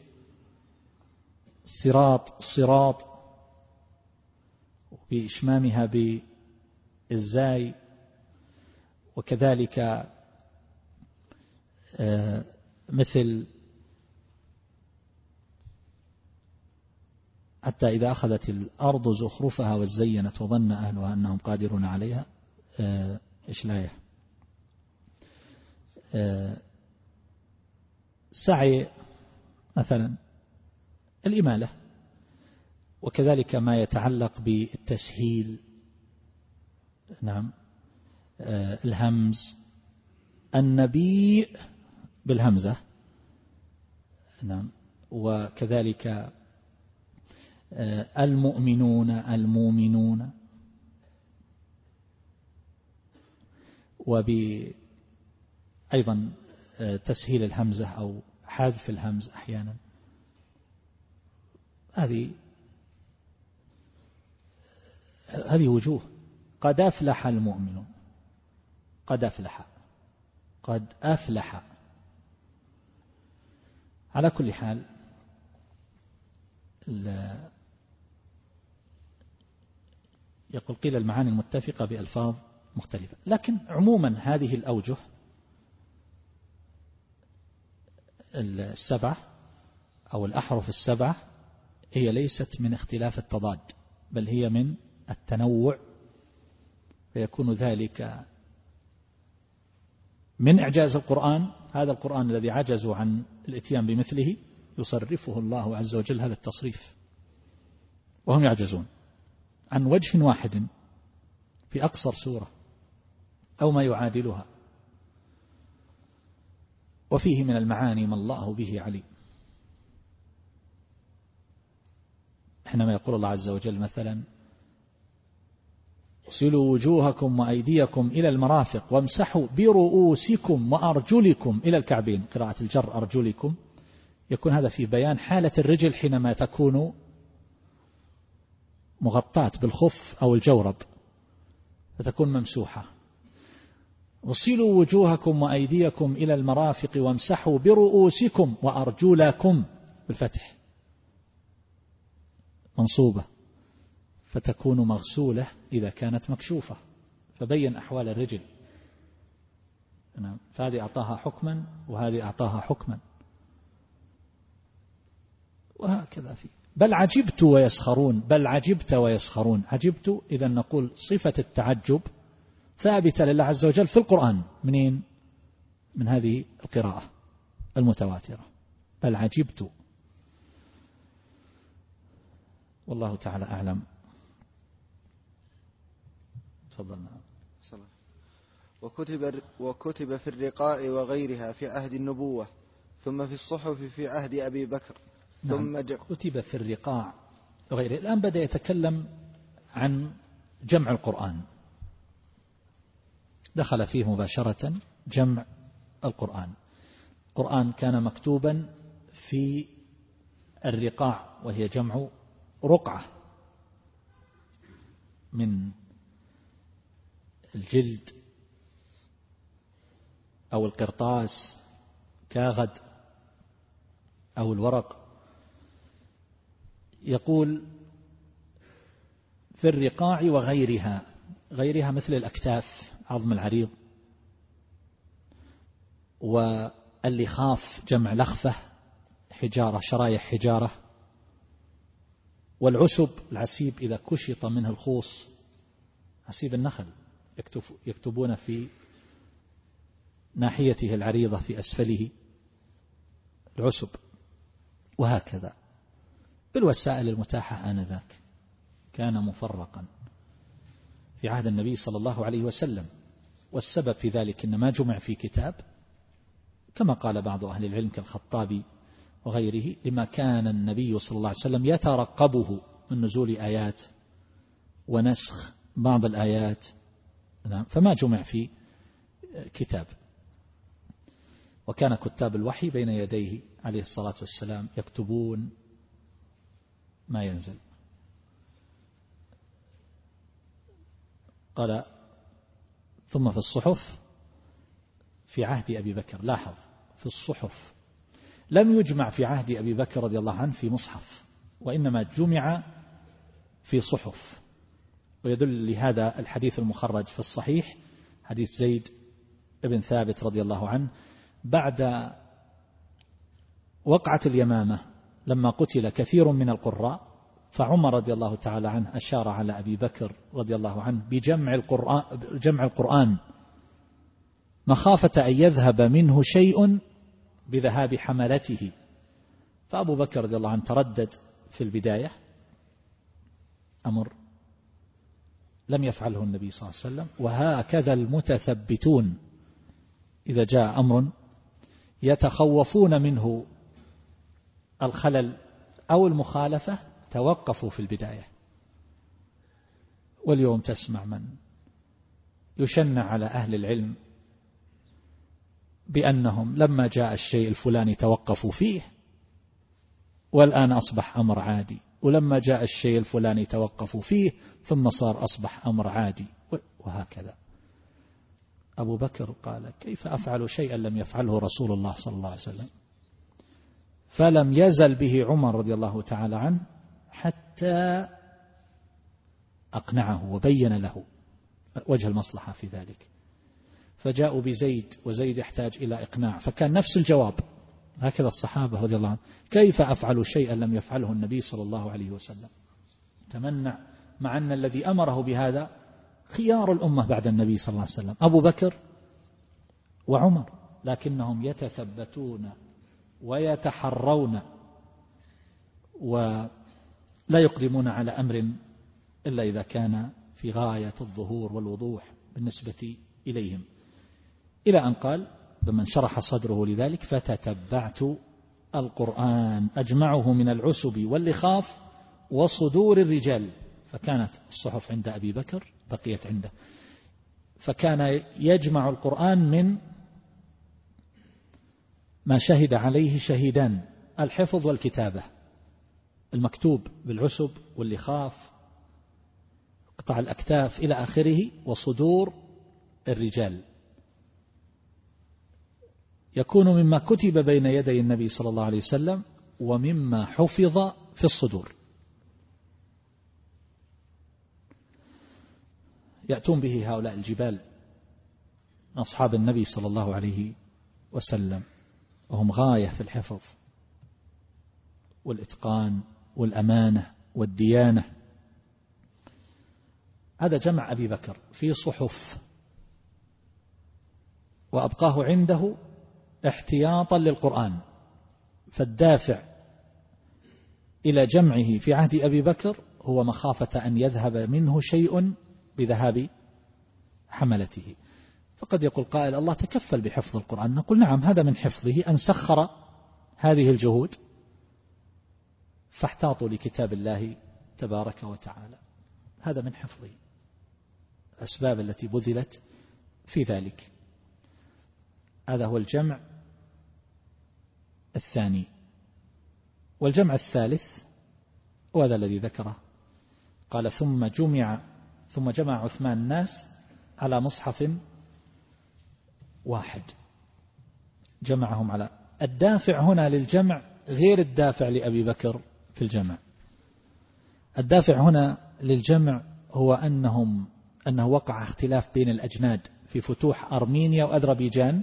B: صراط صراط بإشمامها بالزاي. وكذلك آه، مثل حتى إذا أخذت الأرض زخرفها وزينت وظن أهلها أنهم قادرون عليها آه، إيش لايه آه، سعي مثلا الإمالة وكذلك ما يتعلق بالتسهيل نعم آه، الهمز النبي بالهمزة نعم وكذلك المؤمنون المؤمنون. وبأيضا آه، تسهيل الهمزة أو حذف الهمز أحيانا. هذه هذه وجوه. قد أفلح المؤمنون. قد أفلح. قد أفلح. على كل حال يقول قيل المعاني المتفقة بألفاظ مختلفة. لكن عموما هذه الأوجه السبعة أو الأحرف السبعة هي ليست من اختلاف التضاد بل هي من التنوع فيكون ذلك من إعجاز القرآن. هذا القرآن الذي عجزوا عن الإتيان بمثله يصرفه الله عز وجل هذا التصريف وهم يعجزون. عن وجه واحد في أقصر سورة أو ما يعادلها. وفيه من المعاني ما الله به عليم. حينما يقول الله عز وجل مثلا اغسلوا وجوهكم وأيديكم إلى المرافق وامسحوا برؤوسكم وأرجلكم إلى الكعبين. قراءة الجر أرجلكم. يكون هذا في بيان حالة الرجل حينما تكون مغطاة بالخف أو الجورب فتكون ممسوحة. غسلوا وجوهكم وأيديكم إلى المرافق وامسحوا برؤوسكم وأرجلكم بالفتح. منصوبة. فتكون مغسولة إذا كانت مكشوفة. فبين أحوال الرجل. نعم فهذه أعطاها حكما وهذه أعطاها حكما. وهكذا في بل عجبت ويسخرون بل عجبت ويسخرون. عجبت إذا نقول صفة التعجب ثابتة لله عز وجل في القرآن. منين؟ من هذه القراءة المتواترة. بل عجبت. والله تعالى أعلم. تفضلنا
A: وكتب, وكتب في الرقاء وغيرها في عهد النبوة ثم في الصحف في عهد أبي بكر.
B: ثم نعم. كتب في الرقاع وغيره. الآن بدأ يتكلم عن جمع القرآن. دخل فيه مباشرة جمع القرآن. القرآن كان مكتوبا في الرقاع وهي جمع رقعة من الجلد أو القرطاس كاغد أو الورق. يقول في الرقاع وغيرها غيرها مثل الأكتاف عظم العريض واللخاف جمع لخفة حجارة شرايح حجارة والعسب العسيب إذا كشط منه الخوص عسيب النخل يكتبون في ناحيته العريضة في أسفله العسب وهكذا. بالوسائل المتاحة آنذاك. كان مفرقا في عهد النبي صلى الله عليه وسلم. والسبب في ذلك إن ما جمع في كتاب كما قال بعض أهل العلم كالخطابي وغيره لما كان النبي صلى الله عليه وسلم يترقبه من نزول آيات ونسخ بعض الآيات. نعم فما جمع في كتاب. وكان كتاب الوحي بين يديه عليه الصلاة والسلام يكتبون ما ينزل. قال ثم في الصحف في عهد أبي بكر لاحظ في الصحف. لم يجمع في عهد أبي بكر رضي الله عنه في مصحف وإنما جمع في صحف. ويدل لهذا الحديث المخرج في الصحيح حديث زيد بن ثابت رضي الله عنه بعد وقعة اليمامة لما قتل كثير من القراء فعمر رضي الله تعالى عنه أشار على أبي بكر رضي الله عنه بجمع القرآن, جمع القرآن. مخافة أن يذهب منه شيء بذهاب حملته. فأبو بكر رضي الله عنه تردد في البداية. أمر لم يفعله النبي صلى الله عليه وسلم. وهكذا المتثبتون إذا جاء أمر يتخوفون منه الخلل أو المخالفة توقفوا في البداية. واليوم تسمع من يشنع على أهل العلم بأنهم لما جاء الشيء الفلاني توقفوا فيه والآن أصبح أمر عادي. ولما جاء الشيء الفلاني توقفوا فيه ثم صار أصبح أمر عادي. وهكذا. أبو بكر قال كيف أفعل شيئا لم يفعله رسول الله صلى الله عليه وسلم؟ فلم يزل به عمر رضي الله تعالى عنه حتى أقنعه وبين له وجه المصلحة في ذلك. فجاءوا بزيد وزيد يحتاج إلى إقناع. فكان نفس الجواب. هكذا الصحابة رضي الله عنهم. كيف أفعل شيئا لم يفعله النبي صلى الله عليه وسلم؟ تمنع. مع أن الذي أمره بهذا خيار الأمة بعد النبي صلى الله عليه وسلم. أبو بكر وعمر لكنهم يتثبتون. ويتحرون ولا يقدمون على أمر إلا إذا كان في غاية الظهور والوضوح بالنسبة إليهم. إلى أن قال بمن شرح صدره لذلك فتتبعت القرآن. أجمعه من العسب واللخاف وصدور الرجال. فكانت الصحف عند أبي بكر بقيت عنده. فكان يجمع القرآن من ما شهد عليه شهيدان الحفظ والكتابة. المكتوب بالعسب واللخاف قطع الأكتاف إلى آخره وصدور الرجال. يكون مما كتب بين يدي النبي صلى الله عليه وسلم ومما حفظ في الصدور. يأتون به هؤلاء الجبال أصحاب النبي صلى الله عليه وسلم. وهم غاية في الحفظ والإتقان والأمانة والديانة. هذا جمع أبي بكر في صحف وأبقاه عنده احتياطا للقرآن فالدافع إلى جمعه في عهد أبي بكر هو مخافة أن يذهب منه شيء بذهاب حملته. فقد يقول قائل الله تكفل بحفظ القرآن. نقول نعم هذا من حفظه أن سخر هذه الجهود. فاحتاطوا لكتاب الله تبارك وتعالى. هذا من حفظه. الأسباب التي بذلت في ذلك. هذا هو الجمع الثاني. والجمع الثالث وهذا الذي ذكره. قال ثم جمع ثم جمع عثمان الناس على مصحف واحد. جمعهم على الدافع هنا للجمع غير الدافع لأبي بكر في الجمع. الدافع هنا للجمع هو أنهم أنه وقع اختلاف بين الأجناد في فتوح أرمينيا وأذربيجان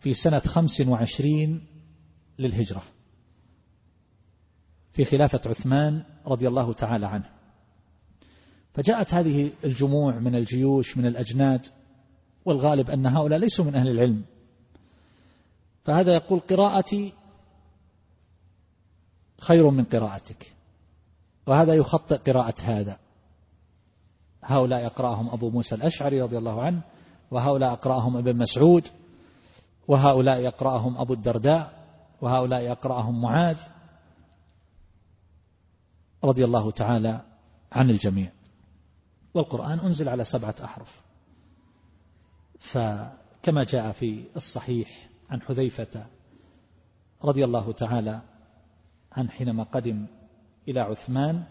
B: في سنة خمس وعشرين للهجرة في خلافة عثمان رضي الله تعالى عنه. فجاءت هذه الجموع من الجيوش من الأجناد والغالب أن هؤلاء ليسوا من أهل العلم. فهذا يقول قراءتي خير من قراءتك. وهذا يخطئ قراءة هذا. هؤلاء يقرأهم أبو موسى الأشعري رضي الله عنه وهؤلاء يقرأهم ابن مسعود وهؤلاء يقرأهم أبو الدرداء وهؤلاء يقرأهم معاذ رضي الله تعالى عن الجميع. والقرآن أنزل على سبعة أحرف. فكما جاء في الصحيح عن حذيفة رضي الله تعالى عن حينما قدم إلى عثمان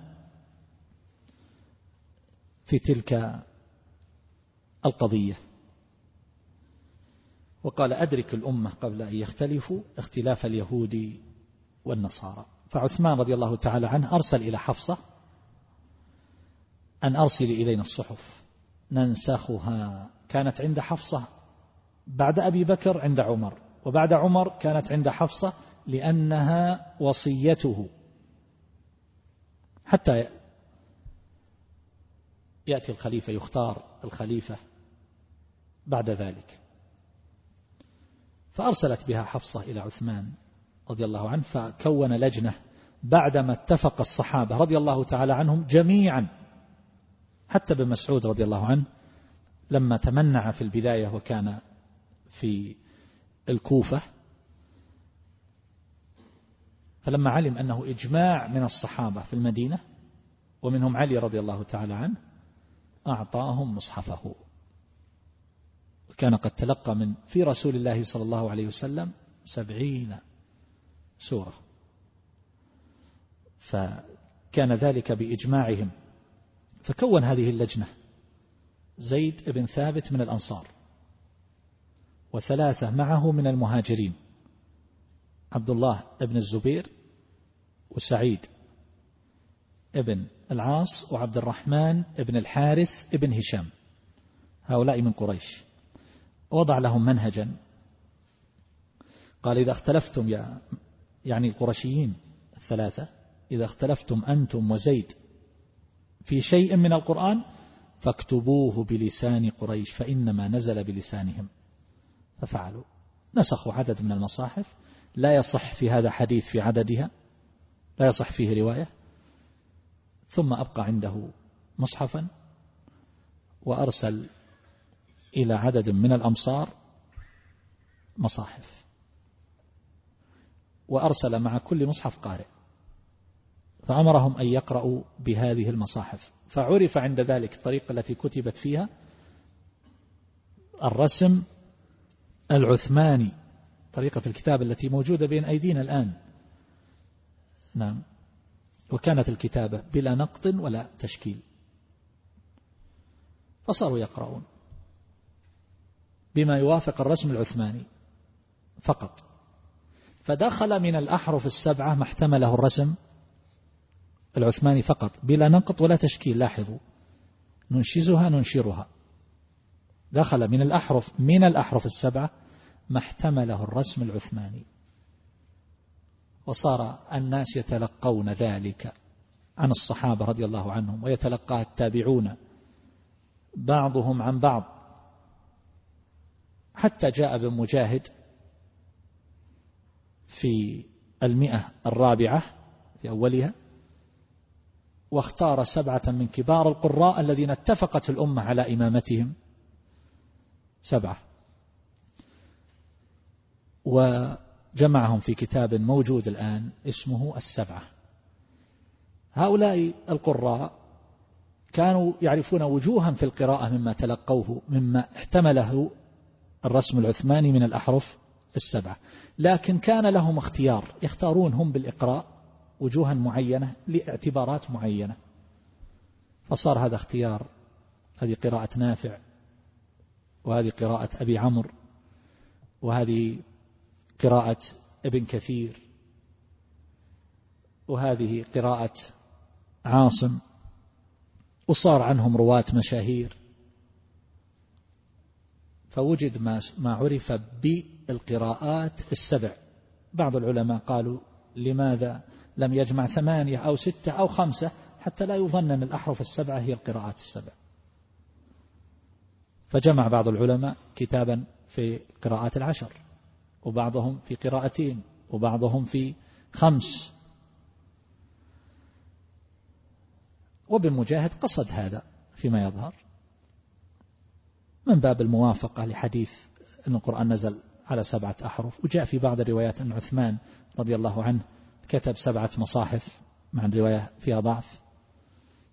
B: في تلك القضية وقال أدرك الأمة قبل أن يختلفوا اختلاف اليهود والنصارى. فعثمان رضي الله تعالى عنه أرسل إلى حفصة أن أرسل إلينا الصحف ننسخها كانت عند حفصة بعد أبي بكر عند عمر وبعد عمر كانت عند حفصة لأنها وصيته. حتى يأتي الخليفة يختار الخليفة بعد ذلك. فأرسلت بها حفصة إلى عثمان رضي الله عنه فكون لجنة بعدما اتفق الصحابة رضي الله تعالى عنهم جميعا حتى بن مسعود رضي الله عنه لما تمنع في البداية وكان في الكوفة فلما علم أنه إجماع من الصحابة في المدينة ومنهم علي رضي الله تعالى عنه أعطاهم مصحفه. وكان قد تلقى من في رسول الله صلى الله عليه وسلم سبعين سورة. فكان ذلك بإجماعهم. فكون هذه اللجنة زيد بن ثابت من الأنصار وثلاثة معه من المهاجرين عبد الله بن الزبير وسعيد ابن العاص وعبد الرحمن ابن الحارث ابن هشام هؤلاء من قريش. وضع لهم منهجا. قال إذا اختلفتم يا يعني القرشيين الثلاثة إذا اختلفتم أنتم وزيد في شيء من القرآن فاكتبوه بلسان قريش فإنما نزل بلسانهم. ففعلوا. نسخوا عدد من المصاحف. لا يصح في هذا حديث في عددها. لا يصح فيه رواية. ثم أبقى عنده مصحفا. وأرسل إلى عدد من الأمصار مصاحف. وأرسل مع كل مصحف قارئ. فأمرهم أن يقرأوا بهذه المصاحف. فعرف عند ذلك الطريقة التي كتبت فيها الرسم العثماني طريقة الكتاب التي موجودة بين أيدينا الآن. نعم. وكانت الكتابة بلا نقط ولا تشكيل. فصاروا يقرؤون بما يوافق الرسم العثماني فقط. فدخل من الأحرف السبعة ما احتمله الرسم العثماني فقط بلا نقط ولا تشكيل لاحظوا. ننشزها ننشرها. دخل من الأحرف من الأحرف السبعة ما احتمله الرسم العثماني. وصار الناس يتلقون ذلك عن الصحابة رضي الله عنهم ويتلقاه التابعون بعضهم عن بعض. حتى جاء ابن مجاهد في المئة الرابعة في أولها واختار سبعة من كبار القراء الذين اتفقت الأمة على إمامتهم. سبعة. وجمعهم في كتاب موجود الآن اسمه السبعة. هؤلاء القراء كانوا يعرفون وجوها في القراءة مما تلقوه مما احتمله الرسم العثماني من الأحرف السبعة. لكن كان لهم اختيار يختارون هم بالإقراء وجوها معينة لاعتبارات معينة. فصار هذا اختيار. هذه قراءة نافع وهذه قراءة أبي عمرو وهذه قراءة ابن كثير وهذه قراءة عاصم وصار عنهم رواة مشاهير. فوجد ما ما عرف بالقراءات السبع. بعض العلماء قالوا لماذا لم يجمع ثمانية أو ستة أو خمسة حتى لا يظن أن الأحرف السبعة هي القراءات السبع. فجمع بعض العلماء كتابا في قراءات العشر وبعضهم في قراءتين وبعضهم في خمس. وابن مجاهد قصد هذا فيما يظهر. من باب الموافقة لحديث أن القرآن نزل على سبعة أحرف وجاء في بعض الروايات أن عثمان رضي الله عنه كتب سبعة مصاحف مع الرواية فيها ضعف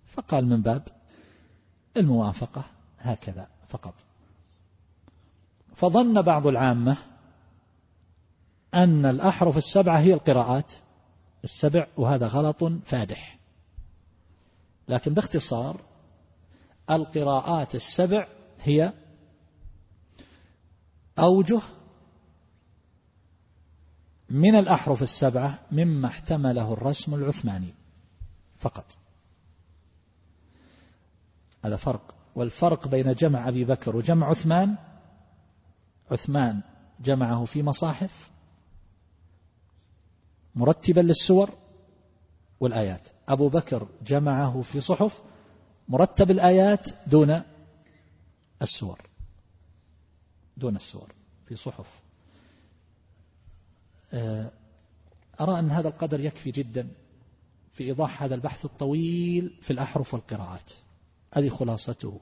B: فقال من باب الموافقة هكذا فقط. فظن بعض العامة أن الأحرف السبعة هي القراءات السبع وهذا غلط فادح. لكن باختصار القراءات السبع هي أوجه من الأحرف السبعة مما احتمله الرسم العثماني. فقط. هذا فرق. والفرق بين جمع أبي بكر وجمع عثمان. عثمان جمعه في مصاحف مرتبا للسور والآيات. أبو بكر جمعه في صحف مرتب الآيات دون السور. دون السور في صحف. أرى أن هذا القدر يكفي جدا في إيضاح هذا البحث الطويل في الأحرف والقراءات. هذه خلاصته.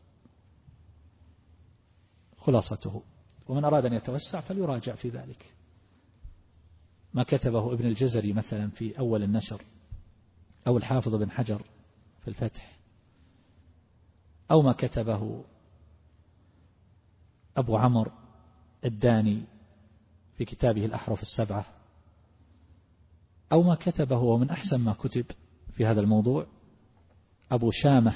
B: خلاصته. ومن أراد أن يتوسع فليراجع في ذلك. ما كتبه ابن الجزري مثلا في أول النشر أو الحافظ بن حجر في الفتح أو ما كتبه أبو عمر الداني في كتابه الأحرف السبعة. أو ما كتبه ومن أحسن ما كتب في هذا الموضوع. أبو شامة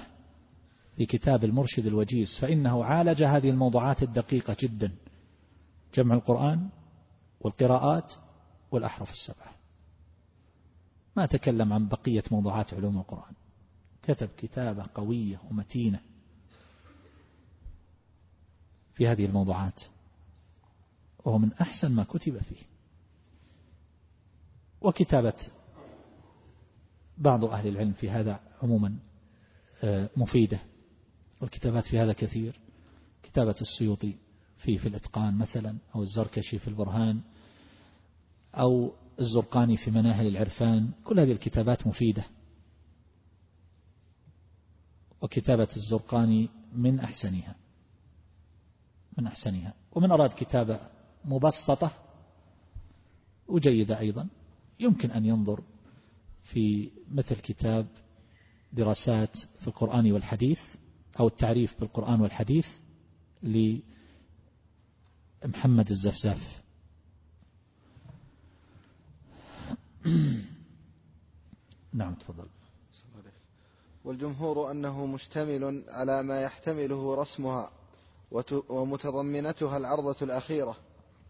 B: في كتاب المرشد الوجيز فإنه عالج هذه الموضوعات الدقيقة جدا. جمع القرآن والقراءات والأحرف السبعة. ما تكلم عن بقية موضوعات علوم القرآن. كتب كتابة قوية ومتينة في هذه الموضوعات. وهو من أحسن ما كتب فيه. وكتابة بعض أهل العلم في هذا عموما آه، مفيدة. والكتابات في هذا كثير. كتابة السيوطي فيه في الإتقان مثلا أو الزركشي في البرهان أو الزرقاني في مناهل العرفان. كل هذه الكتابات مفيدة. وكتابة الزرقاني من أحسنها. من أحسنها. ومن أراد كتابة مبسطة وجيدة أيضا. يمكن أن ينظر في مثل كتاب دراسات في القرآن والحديث أو التعريف بالقرآن والحديث لمحمد الزفزاف [clears throat] نعم تفضل.
A: والجمهور أنه مشتمل على ما يحتمله رسمها ومتضمنتها العرضة الأخيرة.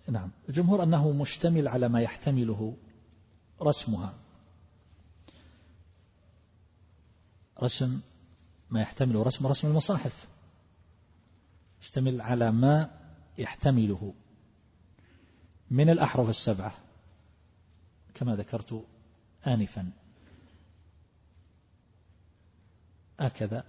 B: نعم الجمهور أنه مشتمل على ما يحتمله رسمها. رسم ما يحتمله رسم رسم المصاحف. يشتمل على ما يحتمله. من الأحرف السبعة كما ذكرت آنفا. هكذا.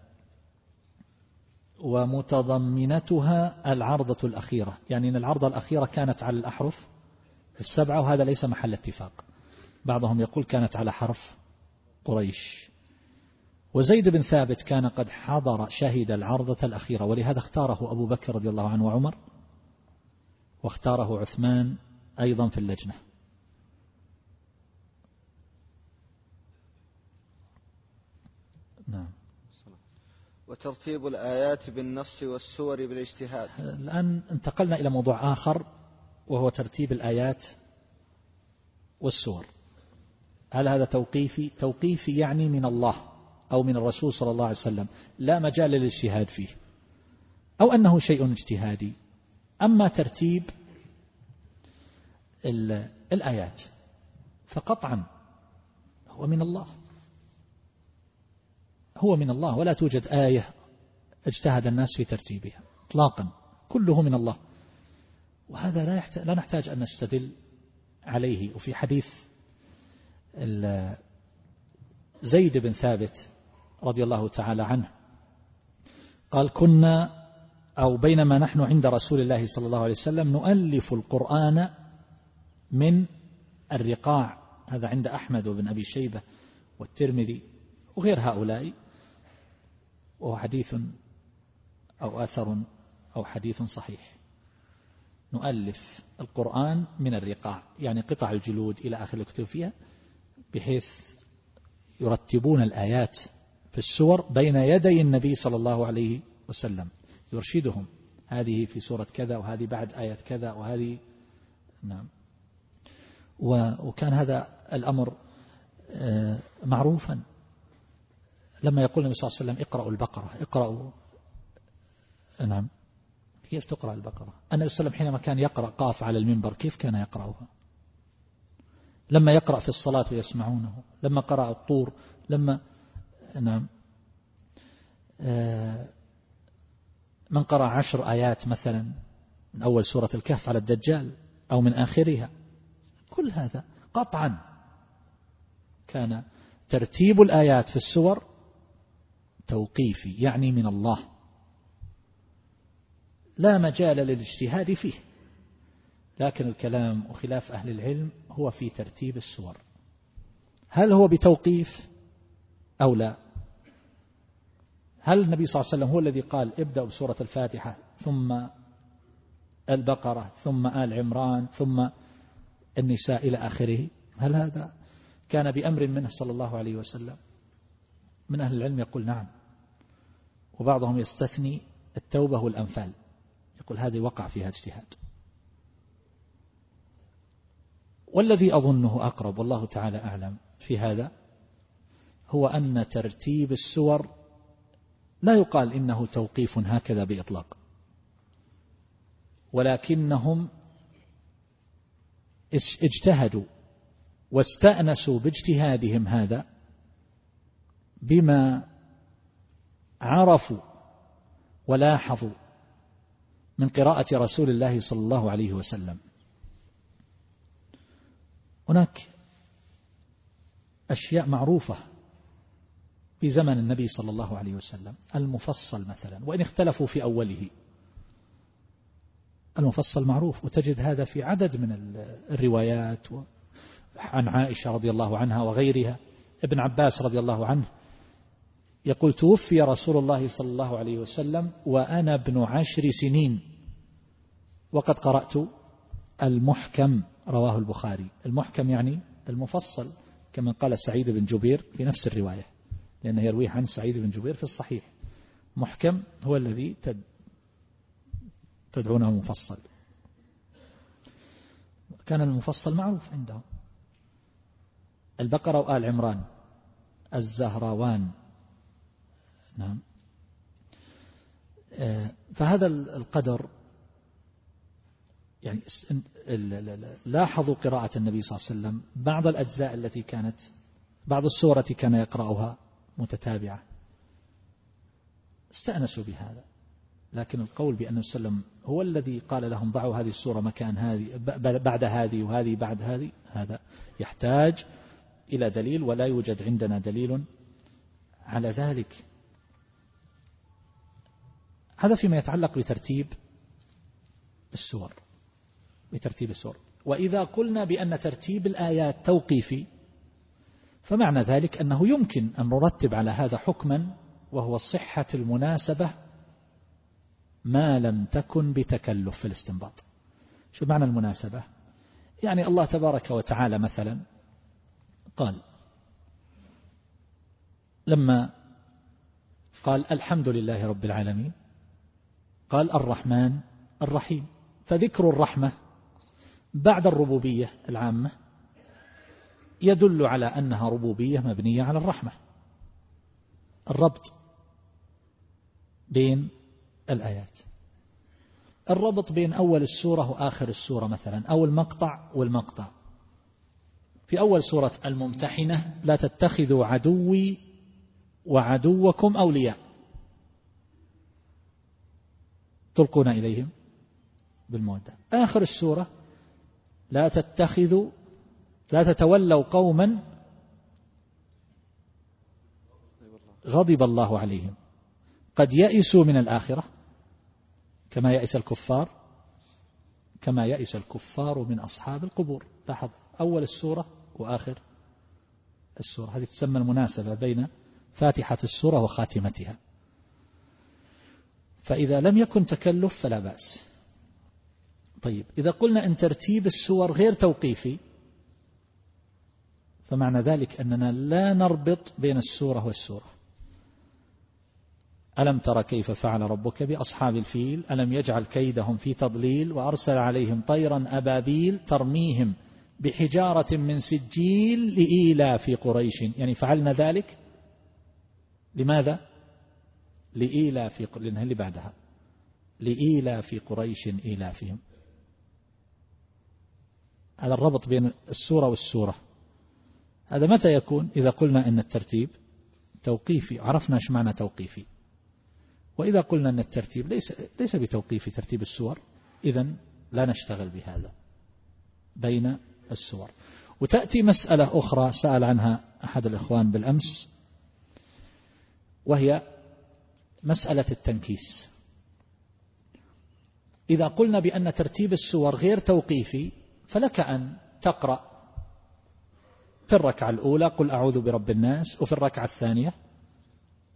B: ومتضمنتها العرضة الأخيرة. يعني أن العرضة الأخيرة كانت على الأحرف السبعة وهذا ليس محل اتفاق. بعضهم يقول كانت على حرف قريش. وزيد بن ثابت كان قد حضر شهد العرضة الأخيرة ولهذا اختاره أبو بكر رضي الله عنه وعمر واختاره عثمان أيضا في اللجنة. نعم.
A: وترتيب الآيات بالنص والسور بالاجتهاد.
B: الآن انتقلنا إلى موضوع آخر وهو ترتيب الآيات والسور. هل هذا توقيفي؟ توقيفي يعني من الله أو من الرسول صلى الله عليه وسلم. لا مجال للاجتهاد فيه. أو أنه شيء اجتهادي. أما ترتيب الآيات فقطعا هو من الله. هو من الله ولا توجد آية اجتهد الناس في ترتيبها اطلاقا. كله من الله. وهذا لا, لا نحتاج أن نستدل عليه. وفي حديث زيد بن ثابت رضي الله تعالى عنه. قال كنا أو بينما نحن عند رسول الله صلى الله عليه وسلم نؤلف القرآن من الرقاع. هذا عند أحمد وابن أبي شيبة والترمذي وغير هؤلاء. وهو حديث أو أثر أو حديث صحيح. نؤلف القرآن من الرقاع يعني قطع الجلود إلى آخر الكتب فيها. بحيث يرتبون الآيات في السور بين يدي النبي صلى الله عليه وسلم يرشدهم. هذه في سورة كذا وهذه بعد آية كذا وهذه نعم. وكان هذا الأمر آه، معروفا. لما يقول النبي صلى الله عليه وسلم اقرأوا البقرة اقرأوا نعم. كيف تقرأ البقرة؟ النبي صلى الله عليه وسلم حينما كان يقرأ قاف على المنبر كيف كان يقرأها؟ لما يقرأ في الصلاة ويسمعونه لما قرأ الطور لما نعم. آه، من قرأ عشر آيات مثلا من أول سورة الكهف على الدجال أو من آخرها. كل هذا قطعا كان ترتيب الآيات في السور توقيفي يعني من الله. لا مجال للاجتهاد فيه. لكن الكلام وخلاف أهل العلم هو في ترتيب السور هل هو بتوقيف أو لا؟ هل النبي صلى الله عليه وسلم هو الذي قال ابدأ بسورة الفاتحة ثم البقرة ثم آل عمران ثم النساء إلى آخره؟ هل هذا كان بأمر منه صلى الله عليه وسلم؟ من أهل العلم يقول نعم وبعضهم يستثني التوبة والأنفال. يقول هذه وقع فيها اجتهاد. والذي أظنه أقرب والله تعالى أعلم في هذا هو أن ترتيب السور لا يقال إنه توقيف هكذا بإطلاق ولكنهم اجتهدوا واستأنسوا باجتهادهم هذا بما عرفوا ولاحظوا من قراءة رسول الله صلى الله عليه وسلم. هناك أشياء معروفة في زمن النبي صلى الله عليه وسلم. المفصل مثلا وإن اختلفوا في أوله. المفصل معروف وتجد هذا في عدد من الروايات عن عائشة رضي الله عنها وغيرها. ابن عباس رضي الله عنه يقول توفي رسول الله صلى الله عليه وسلم وأنا ابن عشر سنين وقد قرأت المحكم. رواه البخاري. المحكم يعني المفصل كما قال سعيد بن جبير في نفس الرواية لأنه يرويه عن سعيد بن جبير في الصحيح. محكم هو الذي تدعونه مفصل. كان المفصل معروف عندهم. البقرة وآل عمران الزهروان نعم. آه، فهذا القدر يعني لاحظوا قراءة النبي صلى الله عليه وسلم. بعض الأجزاء التي كانت بعض السور التي كان يقرأها متتابعة. استأنسوا بهذا. لكن القول بأن وسلم هو الذي قال لهم ضعوا هذه السورة مكان هذه بعد هذه وهذه بعد هذه هذا يحتاج إلى دليل ولا يوجد عندنا دليل على ذلك. هذا فيما يتعلق بترتيب السور. بترتيب السور وإذا قلنا بأن ترتيب الآيات توقيفي فمعنى ذلك أنه يمكن أن نرتب على هذا حكما وهو صحة المناسبة ما لم تكن بتكلف في الاستنباط. شو معنى المناسبة؟ يعني الله تبارك وتعالى مثلا قال لما قال الحمد لله رب العالمين قال الرحمن الرحيم فذكر الرحمة بعد الربوبية العامة يدل على أنها ربوبية مبنية على الرحمة. الربط بين الآيات. الربط بين أول السورة وآخر السورة مثلا أو المقطع والمقطع. في أول سورة الممتحنة لا تتخذوا عدوي وعدوكم أولياء. تلقون إليهم بالمودة. آخر السورة لا تتخذوا لا تتولوا قوما غضب الله عليهم. قد يئسوا من الآخرة كما يئس الكفار كما يئس الكفار من أصحاب القبور. لاحظ أول السورة وآخر السورة. هذه تسمى المناسبة بين فاتحة السورة وخاتمتها. فإذا لم يكن تكلف فلا بأس. طيب إذا قلنا أن ترتيب السور غير توقيفي فمعنى ذلك أننا لا نربط بين السورة والسورة. ألم تر كيف فعل ربك بأصحاب الفيل؟ ألم يجعل كيدهم في تضليل؟ وأرسل عليهم طيرا أبابيل ترميهم بحجارة من سجيل لإيلاف قريش. يعني فعلنا ذلك؟ لماذا؟ لإيلاف لأنها اللي بعدها. لإيلاف قريش إيلافهم. هذا الربط بين السورة والسورة. هذا متى يكون؟ إذا قلنا أن الترتيب توقيفي. عرفنا إيش معنى توقيفي. وإذا قلنا أن الترتيب ليس, ليس بتوقيفي ترتيب السور إذا لا نشتغل بهذا بين السور. وتأتي مسألة أخرى سأل عنها أحد الإخوان بالأمس وهي مسألة التنكيس. إذا قلنا بأن ترتيب السور غير توقيفي فلك أن تقرأ في الركعة الأولى قل أعوذ برب الناس وفي الركعة الثانية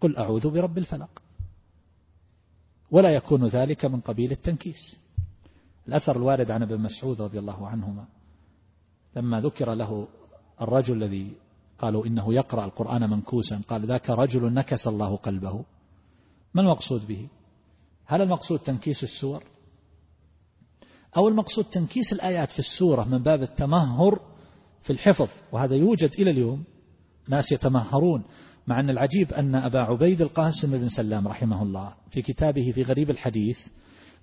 B: قل أعوذ برب الفلق. ولا يكون ذلك من قبيل التنكيس. الأثر الوارد عن ابن مسعود رضي الله عنهما لما ذكر له الرجل الذي قالوا إنه يقرأ القرآن منكوسا قال ذاك رجل نكس الله قلبه ما المقصود به؟ هل المقصود تنكيس السور؟ أو المقصود تنكيس الآيات في السورة من باب التمهر في الحفظ وهذا يوجد إلى اليوم ناس يتمهرون مع أن العجيب أن أبا عبيد القاسم بن سلام رحمه الله في كتابه في غريب الحديث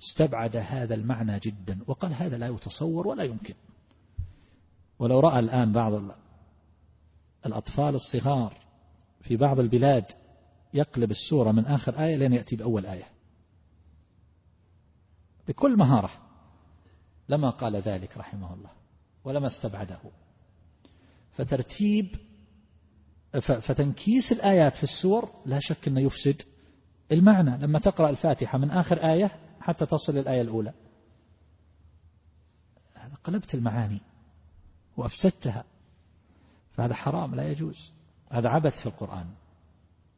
B: استبعد هذا المعنى جدا وقال هذا لا يتصور ولا يمكن. ولو رأى الآن بعض الأطفال الصغار في بعض البلاد يقلب السورة من آخر آية لين يأتي بأول آية. بكل مهارة. لما قال ذلك رحمه الله ولما استبعده. فترتيب فتنكيس الآيات في السور لا شك أنه يفسد المعنى. لما تقرأ الفاتحة من آخر آية حتى تصل الآية الأولى. قلبت المعاني وأفسدتها. فهذا حرام لا يجوز. هذا عبث في القرآن.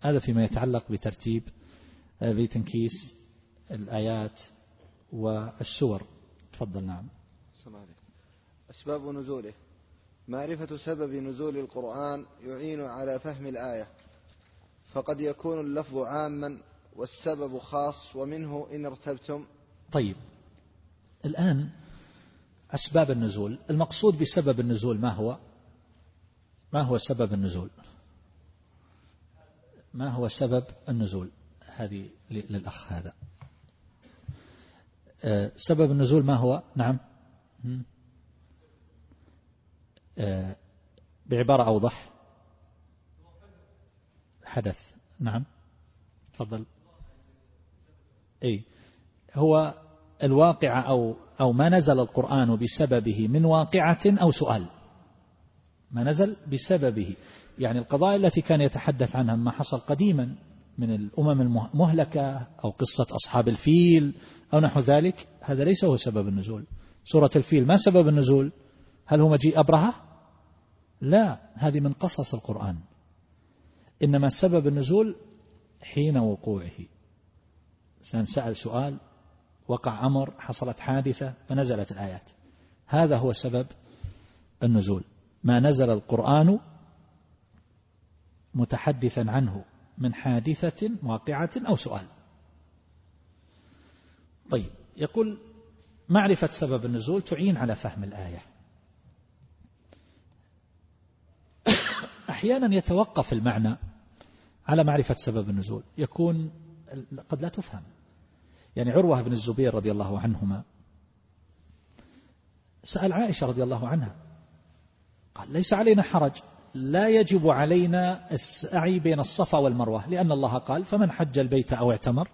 B: هذا فيما يتعلق بترتيب بتنكيس الآيات والسور. تفضل نعم.
A: أسباب نزوله. معرفة سبب نزول القرآن يعين على فهم الآية فقد يكون اللفظ عاما والسبب خاص ومنه إن ارتبتم.
B: طيب الآن أسباب النزول. المقصود بسبب النزول ما هو؟ ما هو سبب النزول؟ ما هو سبب النزول؟ هذه للأخ هذا. سبب النزول ما هو؟ نعم. آه، بعبارة أوضح. حدث. نعم. تفضل. أي. هو الواقع أو أو ما نزل القرآن بسببه من واقعة أو سؤال. ما نزل بسببه. يعني القضايا التي كان يتحدث عنها ما حصل قديما من الأمم المهلكة أو قصة أصحاب الفيل أو نحو ذلك هذا ليس هو سبب النزول. سورة الفيل ما سبب النزول؟ هل هو مجيء أبرهة؟ لا هذه من قصص القرآن. إنما سبب النزول حين وقوعه. إنسان سأل سؤال وقع أمر حصلت حادثة فنزلت الآيات. هذا هو سبب النزول. ما نزل القرآن متحدثا عنه. من حادثة واقعة أو سؤال. طيب يقول معرفة سبب النزول تعين على فهم الآية. أحيانا يتوقف المعنى على معرفة سبب النزول. يكون قد لا تفهم. يعني عروة بن الزبير رضي الله عنهما سأل عائشة رضي الله عنها قال ليس علينا حرج لا يجب علينا السعي بين الصفا والمروة لأن الله قال فمن حج البيت أو اعتمر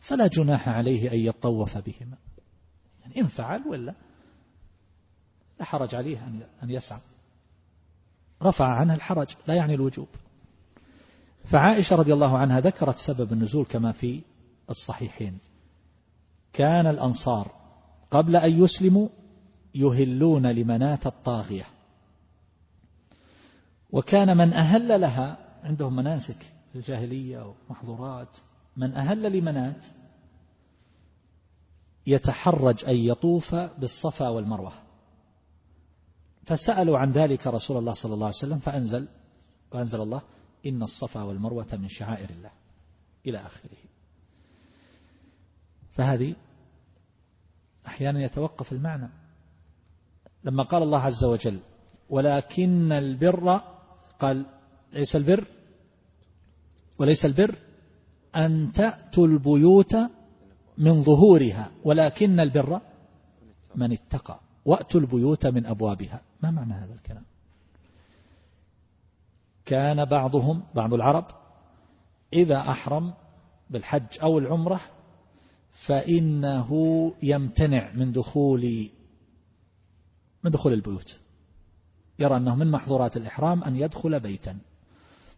B: فلا جناح عليه أن يطوف بهما. يعني إن فعل ولا لا حرج عليه أن يسعى. رفع عنها الحرج لا يعني الوجوب. فعائشة رضي الله عنها ذكرت سبب النزول كما في الصحيحين. كان الأنصار قبل أن يسلموا يهلون لمناة الطاغية. وكان من أهل لها عندهم مناسك في الجاهلية ومحظورات من أهل لمناة يتحرج أن يطوف بالصفا والمروة. فسألوا عن ذلك رسول الله صلى الله عليه وسلم فأنزل وأنزل الله إن الصفا والمروة من شعائر الله إلى آخره. فهذه أحيانا يتوقف المعنى. لما قال الله عز وجل ولكن البر قال ليس البر وليس البر أن تأتوا البيوت من ظهورها ولكن البر من اتقى وأتوا البيوت من أبوابها. ما معنى هذا الكلام؟ كان بعضهم بعض العرب إذا أحرم بالحج أو العمرة فإنه يمتنع من دخول من دخول البيوت. يرى أنه من محظورات الإحرام أن يدخل بيتا.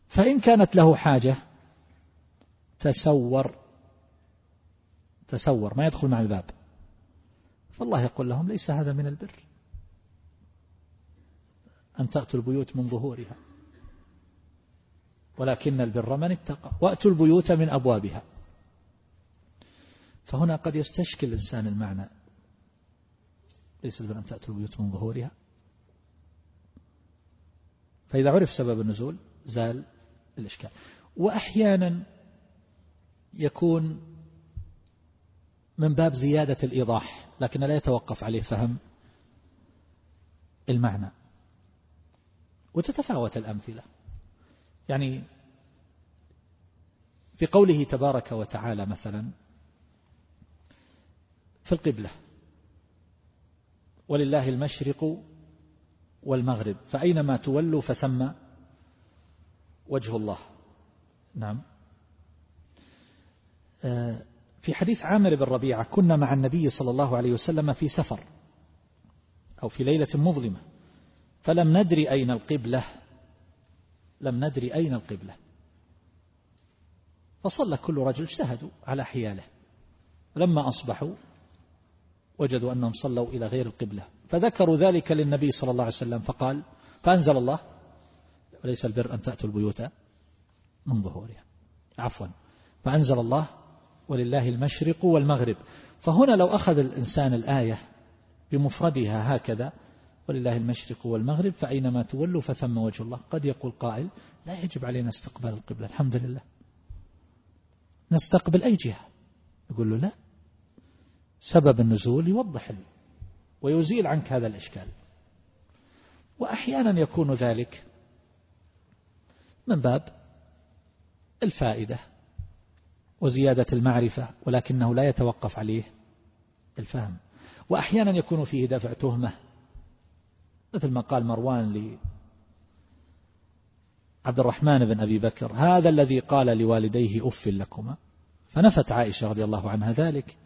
B: فإن كانت له حاجة تسور تسور ما يدخل مع الباب. فالله يقول لهم ليس هذا من البر. أن تأتوا البيوت من ظهورها. ولكن البر من اتقى. وأتوا البيوت من أبوابها. فهنا قد يستشكل الإنسان المعنى. ليس البر أن تأتوا البيوت من ظهورها. فإذا عرف سبب النزول زال الإشكال. وأحيانا يكون من باب زيادة الإيضاح لكن لا يتوقف عليه فهم المعنى. وتتفاوت الأمثلة. يعني في قوله تبارك وتعالى مثلا في القبلة ولله المشرق والمغرب فأينما تولوا فثم وجه الله. نعم. آه، في حديث عامر بن ربيعة كنا مع النبي صلى الله عليه وسلم في سفر أو في ليلة مظلمة فلم ندري أين القبلة. لم ندري أين القبلة. فصلى كل رجل اجتهدوا على حياله. لما أصبحوا وجدوا أنهم صلوا إلى غير القبلة. فذكروا ذلك للنبي صلى الله عليه وسلم فقال فأنزل الله وليس البر أن تأتوا البيوت من ظهورها. عفوا. فأنزل الله ولله المشرق والمغرب. فهنا لو أخذ الإنسان الآية بمفردها هكذا ولله المشرق والمغرب فأينما تولوا فثم وجه الله. قد يقول قائل لا يجب علينا استقبال القبلة. الحمد لله. نستقبل أي جهة؟ يقول له لا. سبب النزول يوضح ويزيل عنك هذا الإشكال. وأحيانا يكون ذلك من باب الفائدة وزيادة المعرفة ولكنه لا يتوقف عليه الفهم. وأحيانا يكون فيه دفع تهمة مثل ما قال مروان لي عبد الرحمن بن أبي بكر هذا الذي قال لوالديه أف لكما. فنفت عائشة رضي الله عنها ذلك.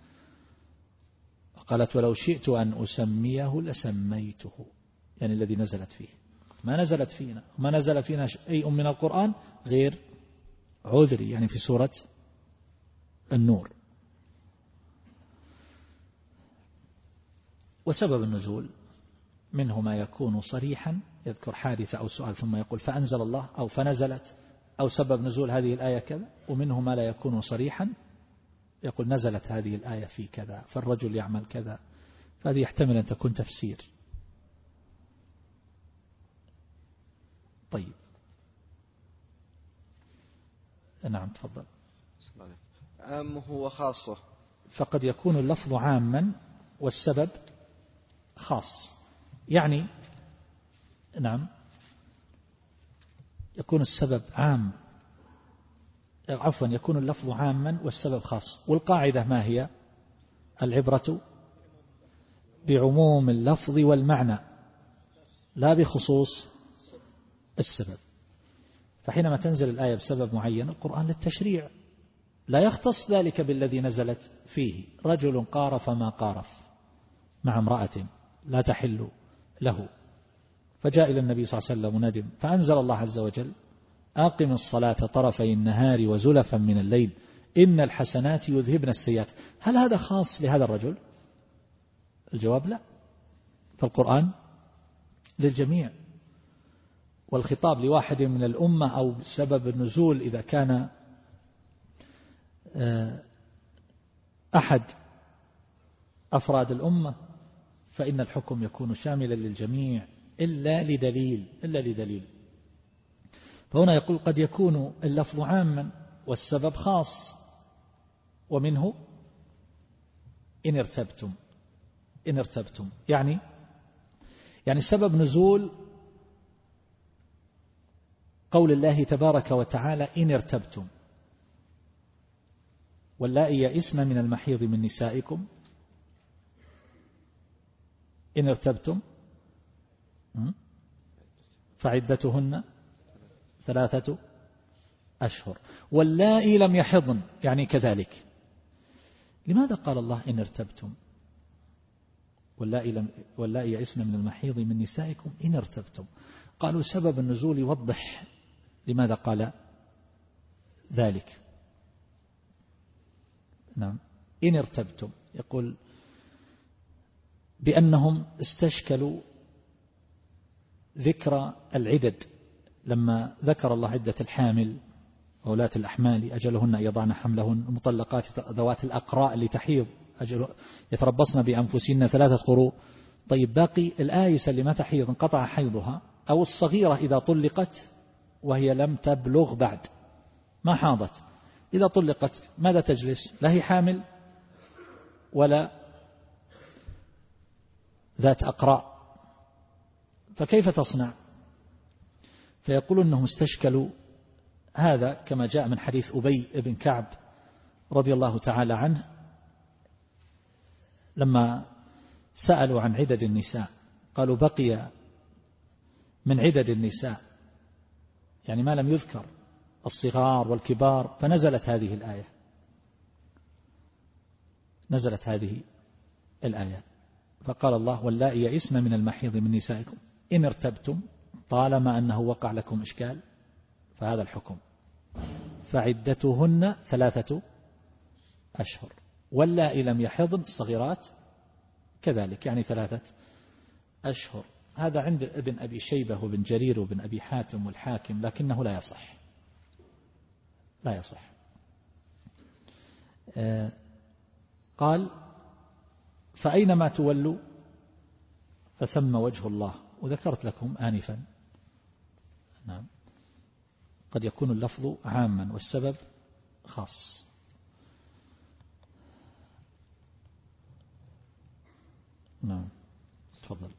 B: قالت ولو شئت أن أسميه لسميته. يعني الذي نزلت فيه. ما نزلت فينا. ما نزل فينا شيء من القرآن غير عذري. يعني في سورة النور. وسبب النزول منه ما يكون صريحا يذكر حادثة أو سؤال ثم يقول فأنزل الله أو فنزلت أو سبب نزول هذه الآية كذا ومنه ما لا يكون صريحا يقول نزلت هذه الآية في كذا فالرجل يعمل كذا. فهذه يحتمل أن تكون تفسير. طيب. نعم تفضل.
A: عامه وخاصه
B: فقد يكون اللفظ عاما والسبب خاص. يعني نعم يكون السبب عام عفوا يكون اللفظ عاما والسبب خاص. والقاعدة ما هي؟ العبرة بعموم اللفظ والمعنى لا بخصوص السبب. فحينما تنزل الآية بسبب معين القرآن للتشريع. لا يختص ذلك بالذي نزلت فيه. رجل قارف ما قارف مع امرأة لا تحل له. فجاء إلى النبي صلى الله عليه وسلم ندم فأنزل الله عز وجل أقم الصلاة طرفي النهار وزلفا من الليل إن الحسنات يذهبن السيئات. هل هذا خاص لهذا الرجل؟ الجواب لا. فالقرآن للجميع. والخطاب لواحد من الأمة أو سبب النزول إذا كان آه، أحد أفراد الأمة فإن الحكم يكون شاملا للجميع إلا لدليل إلا لدليل. فهنا يقول قد يكون اللفظ عاما والسبب خاص. ومنه إن ارتبتم إن ارتبتم. يعني يعني سبب نزول قول الله تبارك وتعالى إن ارتبتم. واللائي يئسن من المحيض من نسائكم. إن ارتبتم فعدتهن. ثلاثة أشهر. واللائي لم يحضن يعني كذلك. لماذا قال الله إن ارتبتم؟ واللائي, لم واللائي يئسن من المحيض من نسائكم إن ارتبتم. قالوا سبب النزول يوضح لماذا قال ذلك. نعم. إن ارتبتم. يقول بأنهم استشكلوا ذكر العدد. لما ذكر الله عدة الحامل وولاة الأحمال أجلهن يضعن حملهن المطلقات ذوات الأقراء اللي تحيض أجل يتربصن بأنفسهن ثلاثة قروء. طيب باقي الآيسة اللي ما تحيض انقطع حيضها. أو الصغيرة إذا طلقت وهي لم تبلغ بعد ما حاضت. إذا طلقت ماذا تجلس؟ لا هي حامل ولا ذات أقراء. فكيف تصنع؟ فيقول أنهم استشكلوا هذا كما جاء من حديث أبي بن كعب رضي الله تعالى عنه لما سألوا عن عدد النساء. قالوا بقي من عدد النساء. يعني ما لم يذكر الصغار والكبار فنزلت هذه الآية. نزلت هذه الآية. فقال الله واللائي يئسن من المحيض من نسائكم. إن ارتبتم طالما أنه وقع لكم إشكال فهذا الحكم. فعدتهن ثلاثة أشهر واللائي لم يحضن الصغيرات كذلك يعني ثلاثة أشهر. هذا عند ابن أبي شيبة وابن جرير وابن أبي حاتم والحاكم لكنه لا يصح. لا يصح. آه، قال فأينما تولوا فثم وجه الله. وذكرت لكم آنفا نعم. قد يكون اللفظ عاما والسبب خاص. نعم. تفضل.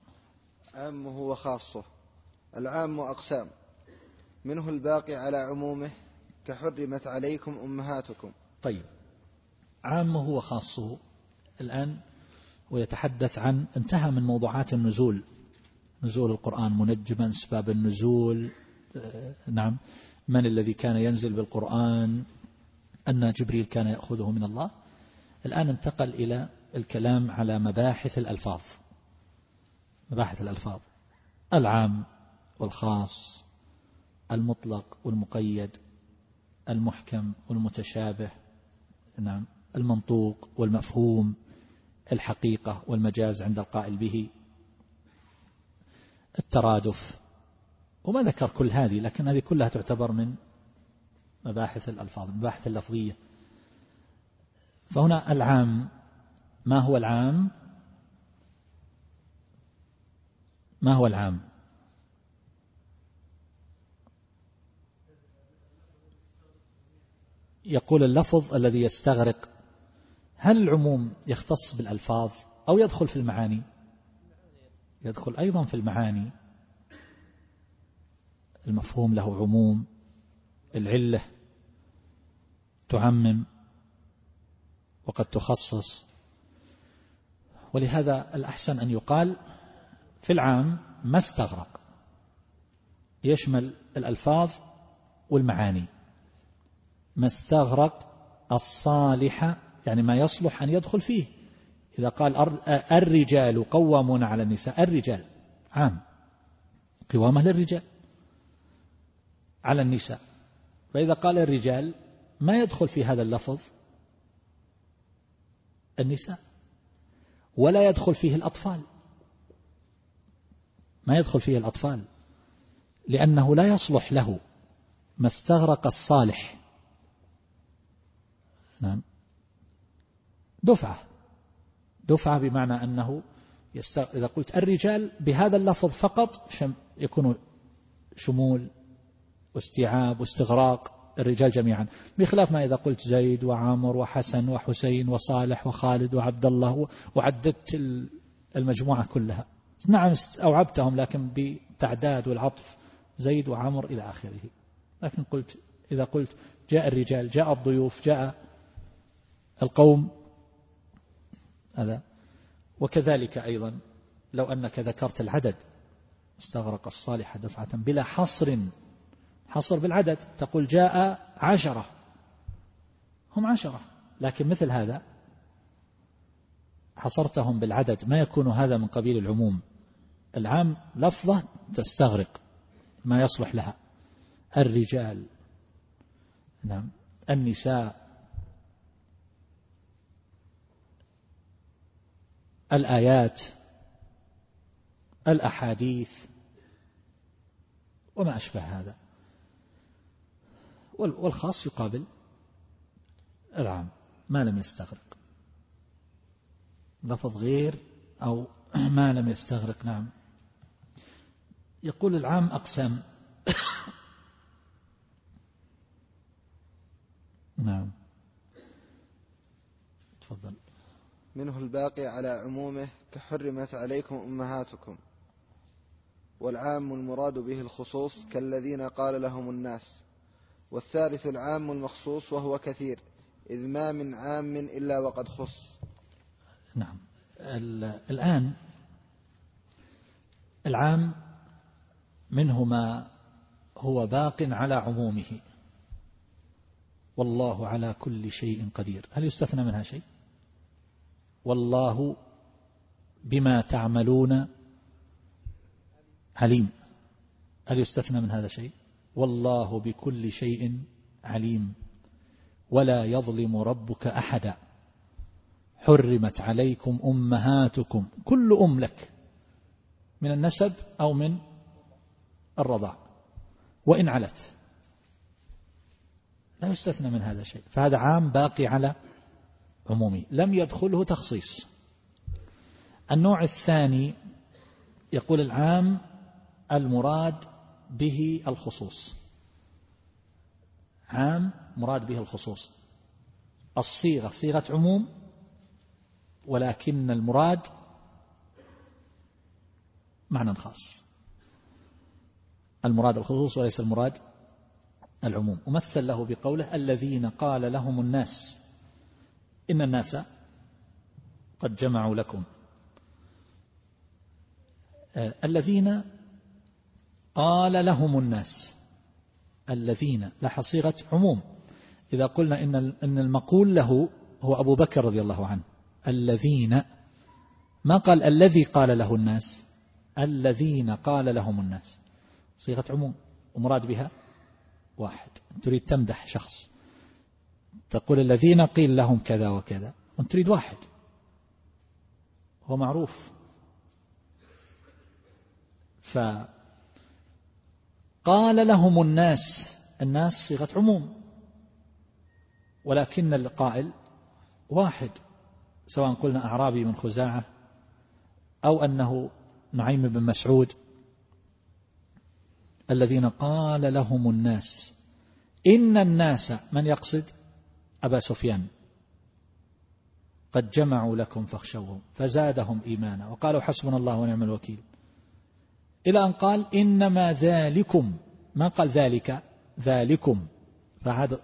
A: عامه وخاصه العام أقسام. منه الباقي على عمومه كحرمت عليكم أمهاتكم.
B: طيب. عامه وخاصه الآن ويتحدث عن انتهى من موضوعات النزول. نزول القرآن منجما أسباب النزول نعم. من الذي كان ينزل بالقرآن أن جبريل كان يأخذه من الله؟ الآن انتقل إلى الكلام على مباحث الألفاظ. مباحث الألفاظ. العام والخاص المطلق والمقيد المحكم والمتشابه نعم المنطوق والمفهوم الحقيقة والمجاز عند القائل به الترادف وما ذكر كل هذه لكن هذه كلها تعتبر من مباحث الألفاظ مباحث اللفظية. فهنا العام ما هو العام؟ ما هو العام؟ يقول اللفظ الذي يستغرق هل العموم يختص بالألفاظ أو يدخل في المعاني؟ يدخل أيضا في المعاني. المفهوم له عموم العلة تعمم وقد تخصص. ولهذا الأحسن أن يقال في العام ما استغرق يشمل الألفاظ والمعاني. ما استغرق الصالح يعني ما يصلح أن يدخل فيه. إذا قال الرجال قوامون على النساء الرجال عام قوامة للرجال. على النساء. فإذا قال الرجال ما يدخل في هذا اللفظ؟ النساء. ولا يدخل فيه الأطفال. ما يدخل فيه الأطفال. لأنه لا يصلح له ما استغرق الصالح. نعم. دفعة. دفعة بمعنى أنه يستغ... إذا قلت الرجال بهذا اللفظ فقط شم... يكون شمول واستيعاب واستغراق الرجال جميعا. بخلاف ما إذا قلت زيد وعامر وحسن وحسين وصالح وخالد وعبد الله وعددت المجموعة كلها. نعم أوعبتهم لكن بتعداد والعطف زيد وعمر إلى آخره. لكن قلت إذا قلت جاء الرجال جاء الضيوف جاء القوم هذا. وكذلك أيضا لو أنك ذكرت العدد استغرق الصالح دفعة بلا حصر حصر بالعدد. تقول جاء عشرة. هم عشرة. لكن مثل هذا حصرتهم بالعدد. ما يكون هذا من قبيل العموم. العام لفظة تستغرق ما يصلح لها. الرجال. نعم. النساء. الآيات. الأحاديث. وما أشبه هذا. والخاص يقابل العام. ما لم يستغرق. لفظ غير أو [clears throat] ما لم يستغرق نعم. يقول العام أقسام. [coughs] نعم. تفضل.
A: منه الباقي على عمومه كحرمت عليكم أمهاتكم. والعام المراد به الخصوص كالذين قال لهم الناس. والثالث العام المخصوص وهو كثير إذ ما من عام إلا وقد خص.
B: نعم. الآن العام منه ما هو باق على عمومه. والله على كل شيء قدير. هل يستثنى منها شيء؟ والله بما تعملون عليم. هل يستثنى من هذا شيء؟ والله بكل شيء عليم. ولا يظلم ربك أحدا. حرمت عليكم أمهاتكم. كل أم لك. من النسب أو من الرضاع. وإن علت. لا يستثنى من هذا شيء. فهذا عام باقي على عمومي. لم يدخله تخصيص. النوع الثاني يقول العام المراد به الخصوص. عام مراد به الخصوص. الصيغة صيغة عموم ولكن المراد معنى خاص. المراد الخصوص وليس المراد العموم. ومثل له بقوله الذين قال لهم الناس. إن الناس قد جمعوا لكم. آه، الذين قال لهم الناس الذين لاحظ صيغة عموم. إذا قلنا إن المقول له هو أبو بكر رضي الله عنه. الذين ما قال الذي قال له الناس؟ الذين قال لهم الناس. صيغة عموم. ومراد بها واحد. تريد تمدح شخص. تقول الذين قيل لهم كذا وكذا. وأنت تريد واحد. هو معروف. فقال لهم الناس الناس صيغة عموم. ولكن القائل واحد سواء قلنا أعرابي من خزاعة أو أنه نعيم بن مسعود. الذين قال لهم الناس إن الناس من يقصد؟ أبا سفيان. قد جمعوا لكم فاخشوهم فزادهم إيمانا وقالوا حسبنا الله ونعم الوكيل. إلى أن قال إنما ذلكم. ما قال ذلك؟ ذلكم. فهذا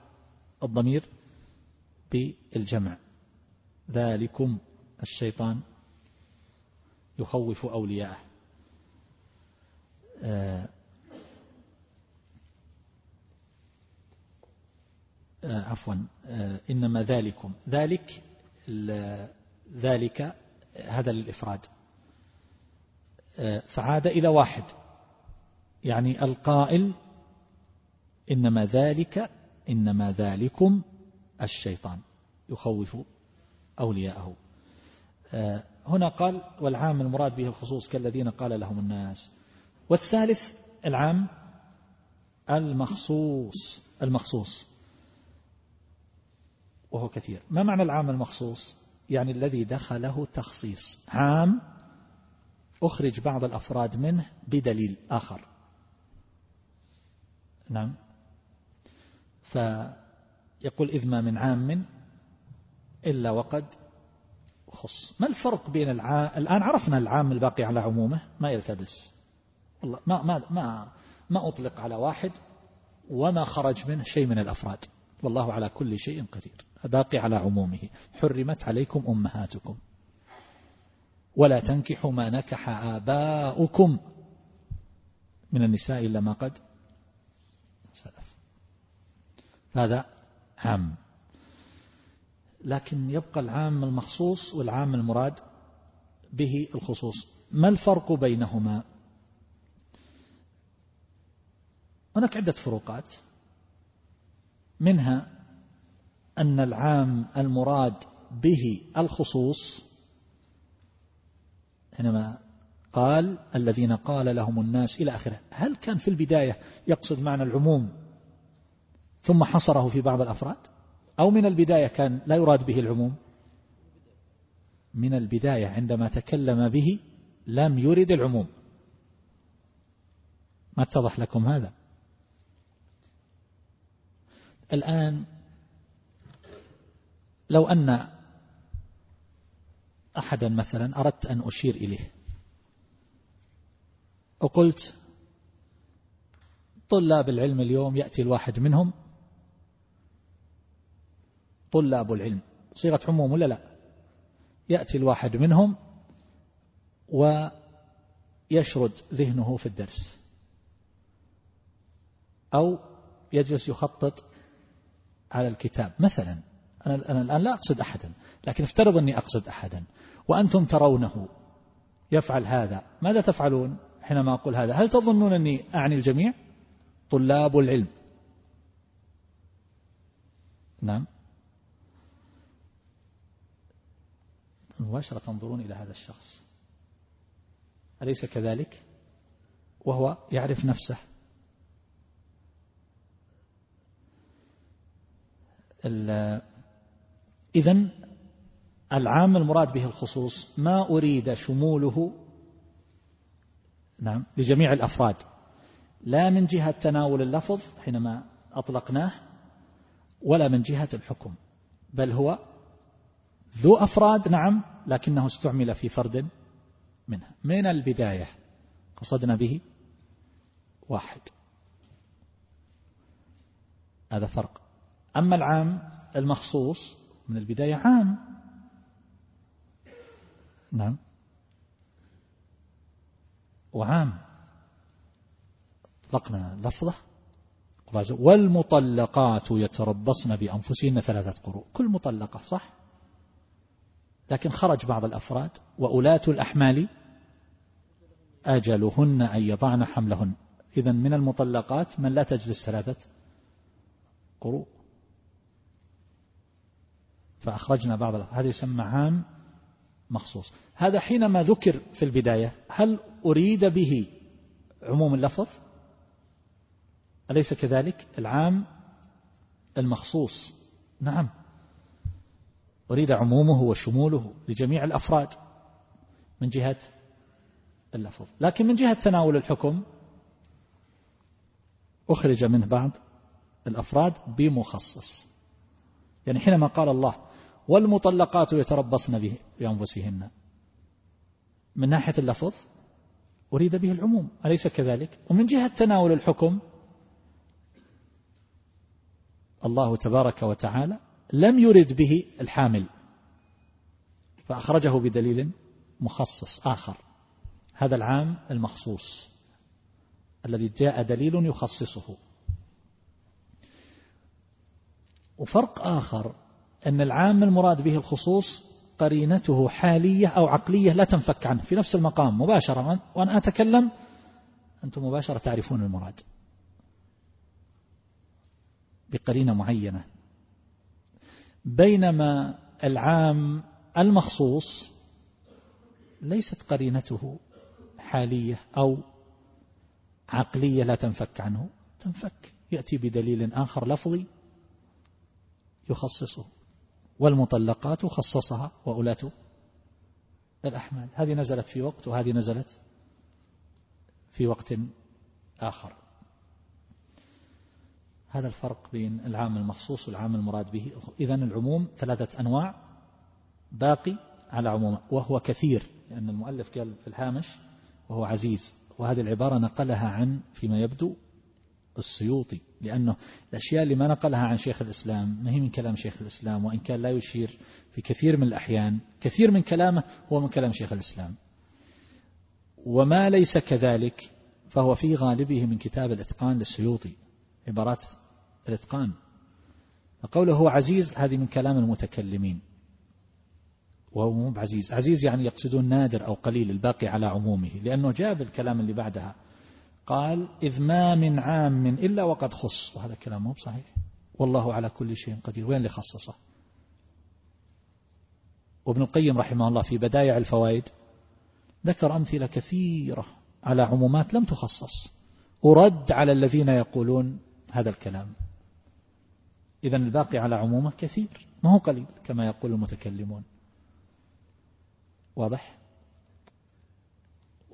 B: الضمير بالجمع. ذلكم. الشيطان يخوف أولياءه. آه آه، عفوا. آه، إنما ذلكم. ذلك ذلك هذا للإفراد. فعاد إلى واحد. يعني القائل إنما ذلك إنما ذلكم الشيطان يخوف أولياءه. هنا قال والعام المراد به الخصوص كالذين قال لهم الناس. والثالث العام المخصوص المخصوص وهو كثير. ما معنى العام المخصوص؟ يعني الذي دخله تخصيص. عام أخرج بعض الأفراد منه بدليل آخر. نعم. فيقول إذ ما من عام إلا وقد خص. ما الفرق بين العام الآن عرفنا العام الباقي على عمومه؟ ما يلتبس. والله ما, ما, ما, ما أطلق على واحد وما خرج منه شيء من الأفراد. والله على كل شيء قدير. باقي على عمومه. حرمت عليكم أمهاتكم. ولا تنكحوا ما نكح آباؤكم. من النساء إلا ما قد سلف. هذا عام. لكن يبقى العام المخصوص والعام المراد به الخصوص. ما الفرق بينهما؟ هناك عدة فروقات. منها أن العام المراد به الخصوص حينما قال الذين قال لهم الناس إلى آخره هل كان في البداية يقصد معنى العموم ثم حصره في بعض الأفراد؟ أو من البداية كان لا يراد به العموم؟ من البداية عندما تكلم به لم يرد العموم. ما اتضح لكم هذا؟ الآن لو أن أحدا مثلا أردت أن أشير إليه. وقلت طلاب العلم اليوم يأتي الواحد منهم. طلاب العلم. صيغة عموم ولا لا؟ يأتي الواحد منهم ويشرد ذهنه في الدرس. أو يجلس يخطط على الكتاب. مثلا أنا, أنا الآن لا أقصد أحدا لكن افترض أني أقصد أحدا وأنتم ترونه يفعل هذا ماذا تفعلون حينما أقول هذا؟ هل تظنون أني أعني الجميع؟ طلاب العلم. نعم. مباشرة تنظرون إلى هذا الشخص. أليس كذلك؟ وهو يعرف نفسه. إذن العام المراد به الخصوص ما أريد شموله نعم لجميع الأفراد لا من جهة تناول اللفظ حينما أطلقناه ولا من جهة الحكم بل هو ذو أفراد نعم لكنه استعمل في فرد منها. من البداية قصدنا به واحد. هذا فرق. أما العام المخصوص من البداية عام. نعم. وعام. اطلقنا لفظة. والمطلقات يتربصن بأنفسهن ثلاثة قروء. كل مطلقة صح؟ لكن خرج بعض الأفراد وأولاة الأحمال أجلهن أن يضعن حملهن. إذا من المطلقات من لا تجلس ثلاثة قروء. فأخرجنا بعض هذا يسمى عام مخصوص. هذا حينما ذكر في البداية هل أريد به عموم اللفظ؟ أليس كذلك؟ العام المخصوص. نعم. أريد عمومه وشموله لجميع الأفراد من جهة اللفظ. لكن من جهة تناول الحكم أخرج منه بعض الأفراد بمخصص. يعني حينما قال الله والمطلقات يتربصن به بأنفسهن. من ناحية اللفظ أريد به العموم أليس كذلك؟ ومن جهة تناول الحكم الله تبارك وتعالى لم يرد به الحامل فأخرجه بدليل مخصص آخر. هذا العام المخصوص الذي جاء دليل يخصصه. وفرق آخر أن العام المراد به الخصوص قرينته حالية أو عقلية لا تنفك عنه في نفس المقام مباشرة. وأنا أتكلم أنتم مباشرة تعرفون المراد. بقرينة معينة. بينما العام المخصوص ليست قرينته حالية أو عقلية لا تنفك عنه تنفك. يأتي بدليل آخر لفظي يخصصه. والمطلقات خصصها وأولاة الأحمال. هذه نزلت في وقت وهذه نزلت في وقت آخر. هذا الفرق بين العام المخصوص والعام المراد به. إذن العموم ثلاثة أنواع باقي على عمومه وهو كثير لأن المؤلف قال في الهامش وهو عزيز. وهذه العبارة نقلها عن فيما يبدو السيوطي لأنه الأشياء اللي ما نقلها عن شيخ الإسلام ما هي من كلام شيخ الإسلام وإن كان لا يشير في كثير من الأحيان كثير من كلامه هو من كلام شيخ الإسلام. وما ليس كذلك فهو في غالبه من كتاب الإتقان للسيوطي عبارات الإتقان. فقوله هو عزيز هذه من كلام المتكلمين. وهو مو بعزيز. عزيز يعني يقصدون نادر أو قليل الباقي على عمومه لأنه جاب الكلام اللي بعدها. قال إذ ما من عام إلا وقد خص. وهذا الكلام مو بصحيح. والله على كل شيء قدير. وين اللي خصصه؟ وابن القيم رحمه الله في بدايع الفوائد ذكر أمثلة كثيرة على عمومات لم تخصص. ورد على الذين يقولون هذا الكلام. إذا الباقي على عمومة كثير. ما هو قليل كما يقول المتكلمون. واضح؟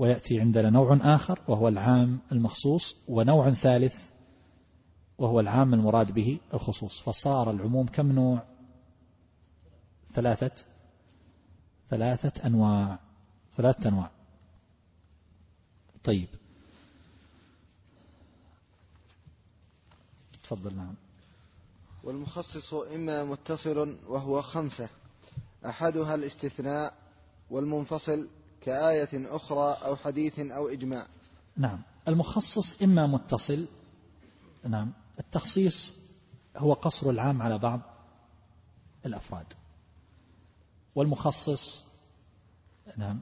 B: ويأتي عندنا نوع آخر وهو العام المخصوص ونوع ثالث وهو العام المراد به الخصوص. فصار العموم كم نوع؟ ثلاثة. ثلاثة أنواع. ثلاثة أنواع. طيب. تفضل نعم.
A: والمخصص إما متصل وهو خمسة. أحدها الاستثناء والمنفصل كآية أخرى أو حديث أو إجماع.
B: نعم. المخصص إما متصل نعم التخصيص هو قصر العام على بعض الأفراد. والمخصص نعم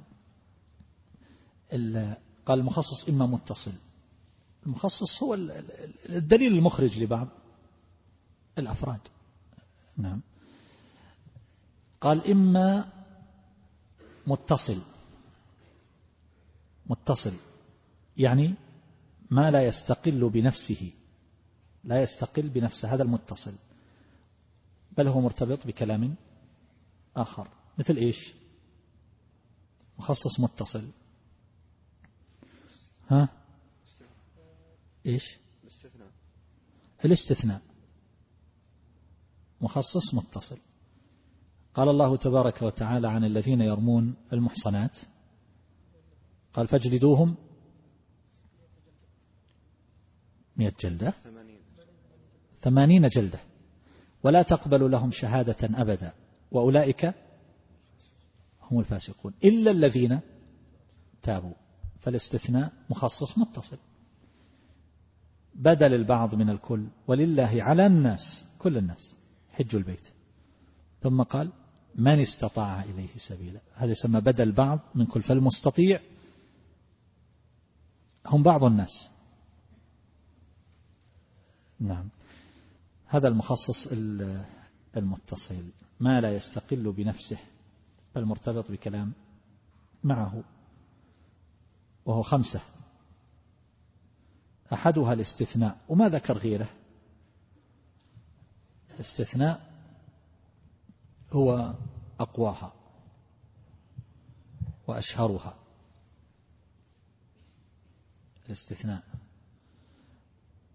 B: قال المخصص إما متصل. المخصص هو الدليل المخرج لبعض الأفراد. نعم. قال إما متصل. متصل. يعني ما لا يستقل بنفسه لا يستقل بنفسه هذا المتصل. بل هو مرتبط بكلام آخر. مثل إيش؟ مخصص متصل. ها؟ إيش؟ الاستثناء. مخصص متصل. قال الله تبارك وتعالى عن الذين يرمون المحصنات. قال فاجلدوهم. مئة جلدة. ثمانين جلدة. ولا تقبل لهم شهادة أبدا. وأولئك هم الفاسقون. إلا الذين تابوا. فالاستثناء مخصص متصل. بدل البعض من الكل. ولله على الناس. كل الناس. حج البيت. ثم قال من استطاع إليه سبيلا. هذا يسمى بدل بعض من كل. فالمستطيع هم بعض الناس. نعم. هذا المخصص المتصل. ما لا يستقل بنفسه بل مرتبط بكلام معه وهو خمسة. أحدها الاستثناء وما ذكر غيره. الاستثناء هو أقواها وأشهرها. الاستثناء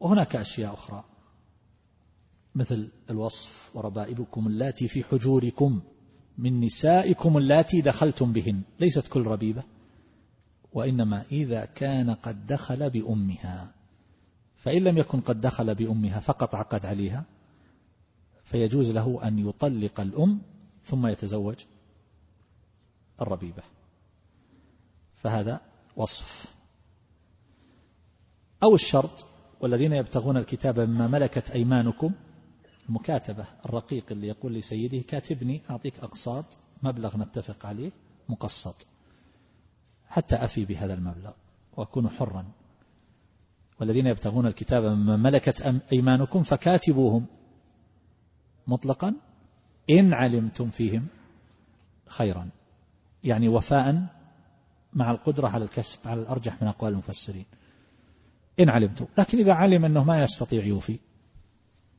B: وهناك أشياء أخرى مثل الوصف وربائبكم اللاتي في حجوركم من نسائكم اللاتي دخلتم بهن ليست كل ربيبة وإنما إذا كان قد دخل بأمها فإن لم يكن قد دخل بأمها فقط عقد عليها فيجوز له أن يطلق الأم ثم يتزوج الربيبة. فهذا وصف. أو الشرط والذين يبتغون الكتاب مما ملكت أيمانكم المكاتبة الرقيق اللي يقول لسيده كاتبني أعطيك أقساط مبلغ نتفق عليه مقسط. حتى أفي بهذا المبلغ وأكون حرا. والذين يبتغون الكتاب مما ملكت أيمانكم فكاتبوهم مطلقا إن علمتم فيهم خيرا. يعني وفاء مع القدرة على الكسب على الأرجح من أقوال المفسرين. إن علمتم. لكن إذا علم أنه ما يستطيع يوفي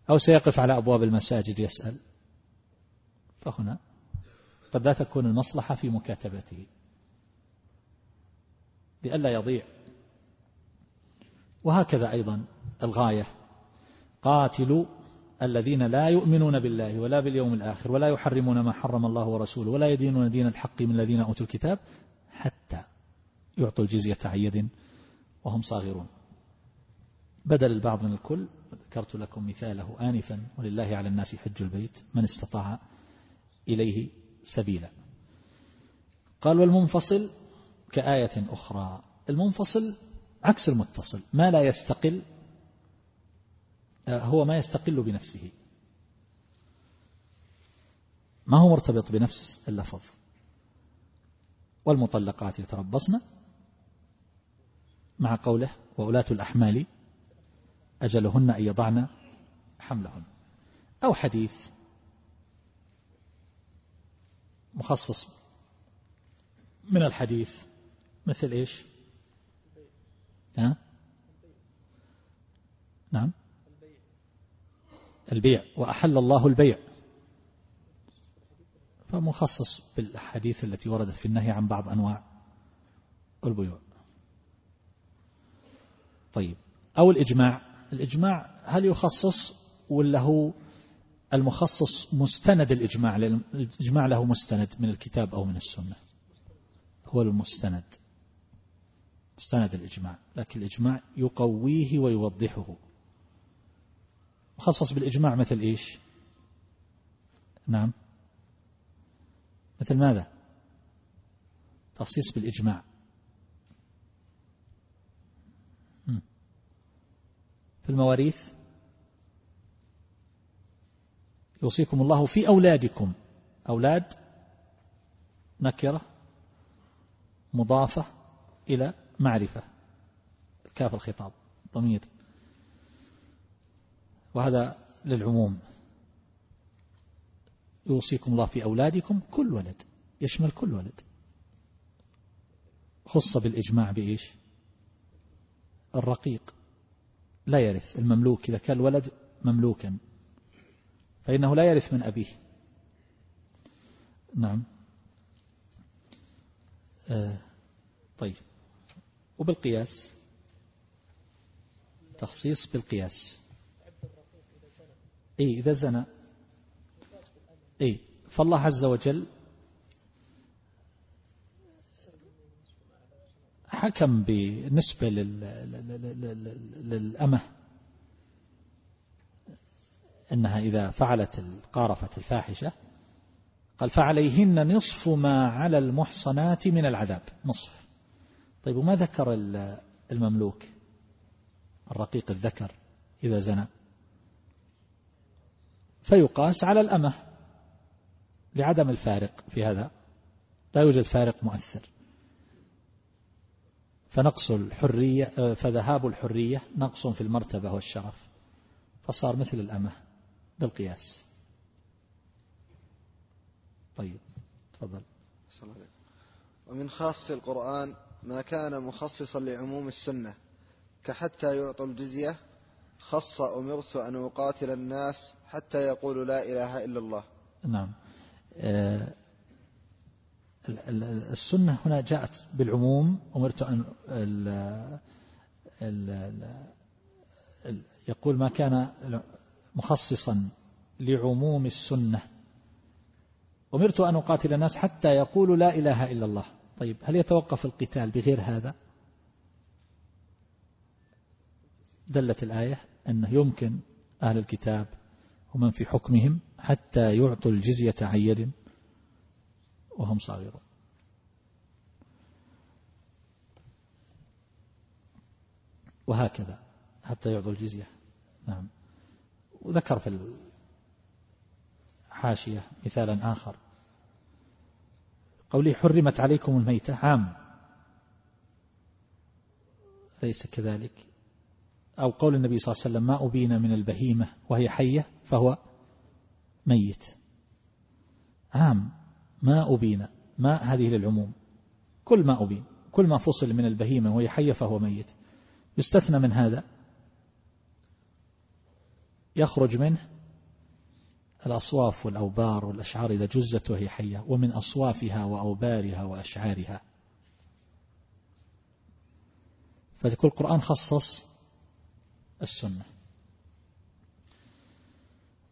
B: أو سيقف على أبواب المساجد يسأل فهنا قد لا تكون المصلحة في مكاتبته. لئلا يضيع. وهكذا أيضا الغاية. قاتلوا الذين لا يؤمنون بالله ولا باليوم الآخر ولا يحرمون ما حرم الله ورسوله ولا يدينون دين الحق من الذين أوتوا الكتاب حتى يعطوا الجزية عن يد وهم صاغرون. بدل البعض من الكل ذكرت لكم مثاله آنفا ولله على الناس حج البيت من استطاع إليه سبيلا. قال والمنفصل كآية أخرى. المنفصل عكس المتصل ما لا يستقل هو ما يستقل بنفسه. ما هو مرتبط بنفس اللفظ؟ والمطلقات يتربصن مع قوله وأولاة الأحمال أجلهن أن يضعن حملهن. أو حديث مخصص من الحديث مثل إيش؟ ها؟ نعم. البيع. وأحل الله البيع. فمخصص بالحديث التي وردت في النهي عن بعض أنواع البيوع. طيب. أو الإجماع. الإجماع هل يخصص ولا هو المخصص مستند الإجماع؟ الإجماع له مستند من الكتاب أو من السنة. هو المستند مستند الإجماع. لكن الإجماع يقويه ويوضحه. مخصص بالإجماع مثل إيش؟ نعم. مثل ماذا؟ تخصيص بالإجماع. في المواريث. يوصيكم الله في أولادكم. أولاد نكرة مضافة إلى معرفة. كاف الخطاب. ضمير. وهذا للعموم. يوصيكم الله في أولادكم. كل ولد. يشمل كل ولد. خص بالإجماع بإيش؟ الرقيق. لا يرث. المملوك إذا كان الولد مملوكا. فإنه لا يرث من أبيه. نعم. آه طيب. وبالقياس؟ تخصيص بالقياس. إيه إذا زنى. إيه فالله عز وجل حكم بالنسبة للأمة أنها إذا فعلت القارفة الفاحشة قال فعليهن نصف ما على المحصنات من العذاب. نصف. طيب وما ذكر المملوك؟ الرقيق الذكر إذا زنى. فيقاس على الأمة لعدم الفارق في هذا. لا يوجد فارق مؤثر. فنقص الحرية فذهاب الحرية نقص في المرتبة والشرف فصار مثل الأمة بالقياس. طيب تفضل.
A: ومن خاص القرآن ما كان مخصصا لعموم السنة كحتى يعطوا الجزية خص أمرت أن أقاتل الناس حتى يقولوا لا إله إلا الله.
B: نعم. آه، السنة هنا جاءت بالعموم أمرت أن يقول ما كان مخصصا لعموم السنة. أمرت أن أقاتل الناس حتى يقولوا لا إله إلا الله. طيب هل يتوقف القتال بغير هذا؟ دلت الآية أنه يمكن أهل الكتاب ومن في حكمهم حتى يعطوا الجزية عن يد وهم صاغرون. وهكذا حتى يعطوا الجزية. نعم. وذكر في الحاشية مثالا آخر. قوله حرمت عليكم الميتة. عام. ليس كذلك؟ أو قول النبي صلى الله عليه وسلم ما أبين من البهيمة وهي حية فهو ميت. عام. ما أبين ما هذه للعموم. كل ما أبين كل ما فصل من البهيمة وهي حية فهو ميت. يستثنى من هذا يخرج منه الأصواف والأوبار والأشعار إذا جزت وهي حية ومن أصوافها وأوبارها وأشعارها. فكل القرآن خصص السنة.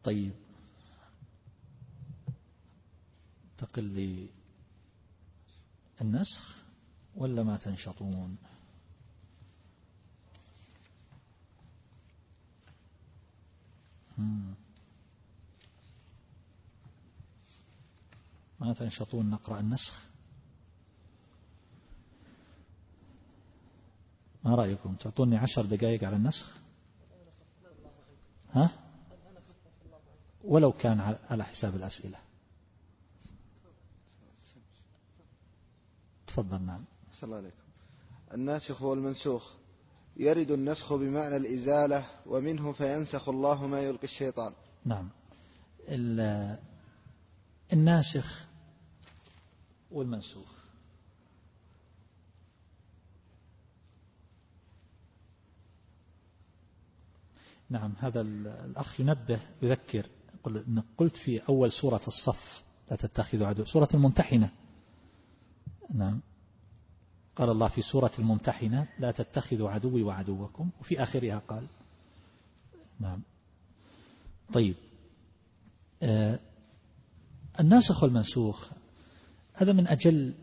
B: طيب. تقل لي النسخ ولا ما تنشطون؟ ما تنشطون نقرأ النسخ؟ ما رأيكم؟ تعطوني عشر دقائق على النسخ؟ ها؟ ولو كان على حساب الأسئلة. تفضل نعم.
A: الله عليكم. الناسخ والمنسوخ يرد النسخ بمعنى الإزالة ومنه فينسخ الله ما يلقي الشيطان.
B: نعم. الناسخ والمنسوخ. نعم هذا الأخ ينبه يذكر قلت في أول سورة الصف لا تتخذوا عدو سورة الممتحنة. نعم. قال الله في سورة الممتحنة لا تتخذوا عدوي وعدوكم وفي آخرها قال. نعم. طيب. آه الناسخ والمنسوخ هذا من أجل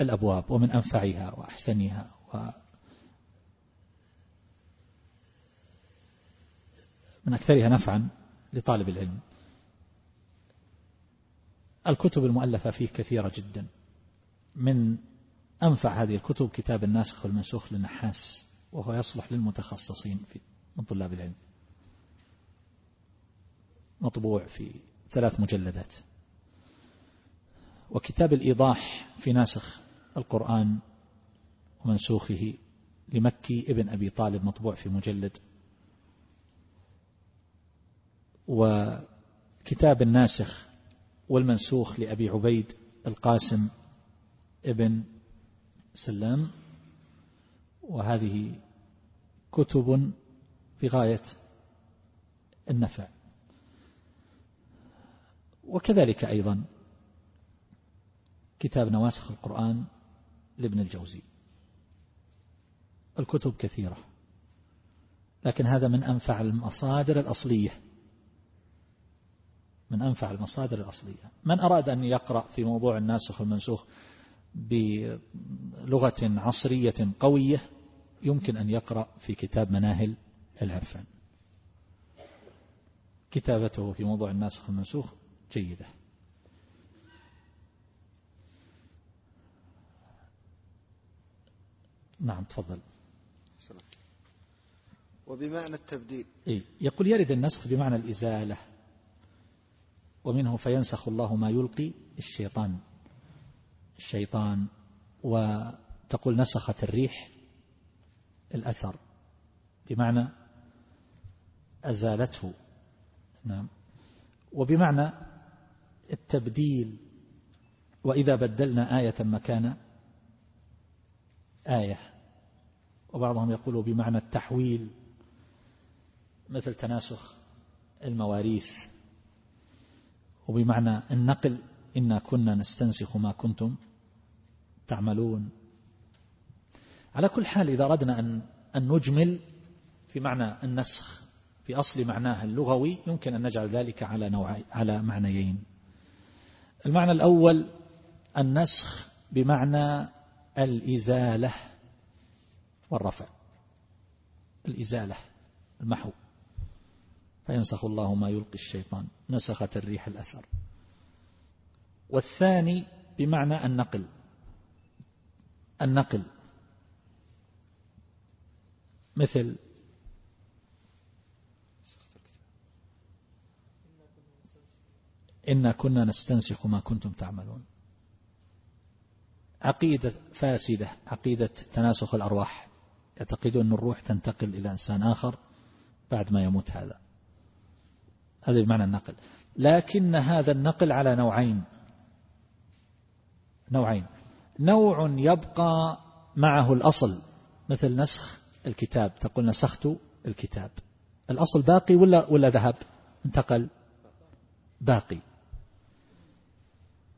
B: الأبواب ومن أنفعها وأحسنها و من أكثرها نفعا لطالب العلم. الكتب المؤلفة فيه كثيرة جدا. من أنفع هذه الكتب كتاب الناسخ والمنسوخ للنحاس وهو يصلح للمتخصصين في من طلاب العلم. مطبوع في ثلاث مجلدات. وكتاب الإيضاح في ناسخ القرآن ومنسوخه لمكي ابن أبي طالب مطبوع في مجلد. وكتاب الناسخ والمنسوخ لأبي عبيد القاسم ابن سلام وهذه كتب في غاية النفع. وكذلك أيضا كتاب نواسخ القرآن لابن الجوزي. الكتب كثيرة لكن هذا من أنفع المصادر الأصلية. من أنفع المصادر الأصلية. من أراد أن يقرأ في موضوع الناسخ والمنسوخ بلغة عصرية قوية يمكن أن يقرأ في كتاب مناهل العرفان. كتابته في موضوع الناسخ والمنسوخ جيدة. نعم تفضل.
A: وبمعنى التبديل.
B: إيه؟ يقول يرد النسخ بمعنى الإزالة ومنه فينسخ الله ما يلقي الشيطان. الشيطان وتقول نسخت الريح الأثر بمعنى أزالته. نعم. وبمعنى التبديل. وإذا بدلنا آية مكان آية وبعضهم يقول بمعنى التحويل مثل تناسخ المواريث. وبمعنى النقل إنا كنا نستنسخ ما كنتم تعملون. على كل حال إذا أردنا أن, أن نجمل في معنى النسخ في أصل معناه اللغوي يمكن أن نجعل ذلك على نوع على معنيين. المعنى الأول النسخ بمعنى الإزالة والرفع. الإزالة المحو. فينسخ الله ما يلقي الشيطان نسخت الريح الأثر. والثاني بمعنى النقل. النقل. مثل إنا كنا نستنسخ ما كنتم تعملون. عقيدة فاسدة عقيدة تناسخ الأرواح. يعتقدون أن الروح تنتقل إلى إنسان آخر بعد ما يموت هذا. هذا بمعنى النقل. لكن هذا النقل على نوعين. نوعين. نوع يبقى معه الأصل مثل نسخ الكتاب. تقول نسخت الكتاب. الأصل باقي ولا ولا ذهب؟ انتقل. باقي.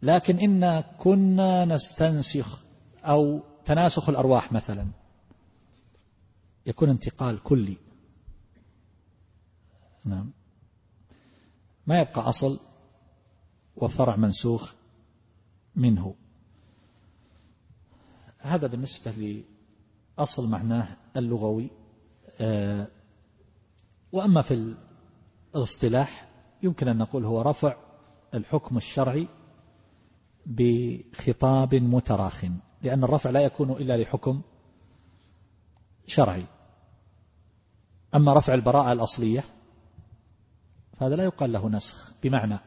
B: لكن إنا كنا نستنسخ أو تناسخ الأرواح مثلا يكون انتقال كلي. نعم. ما يبقى أصل وفرع منسوخ منه. هذا بالنسبة لأصل معناه اللغوي آه، وأما في الاصطلاح يمكن أن نقول هو رفع الحكم الشرعي بخطاب متراخ لأن الرفع لا يكون إلا لحكم شرعي. أما رفع البراءة الأصلية فهذا لا يقال له نسخ. بمعنى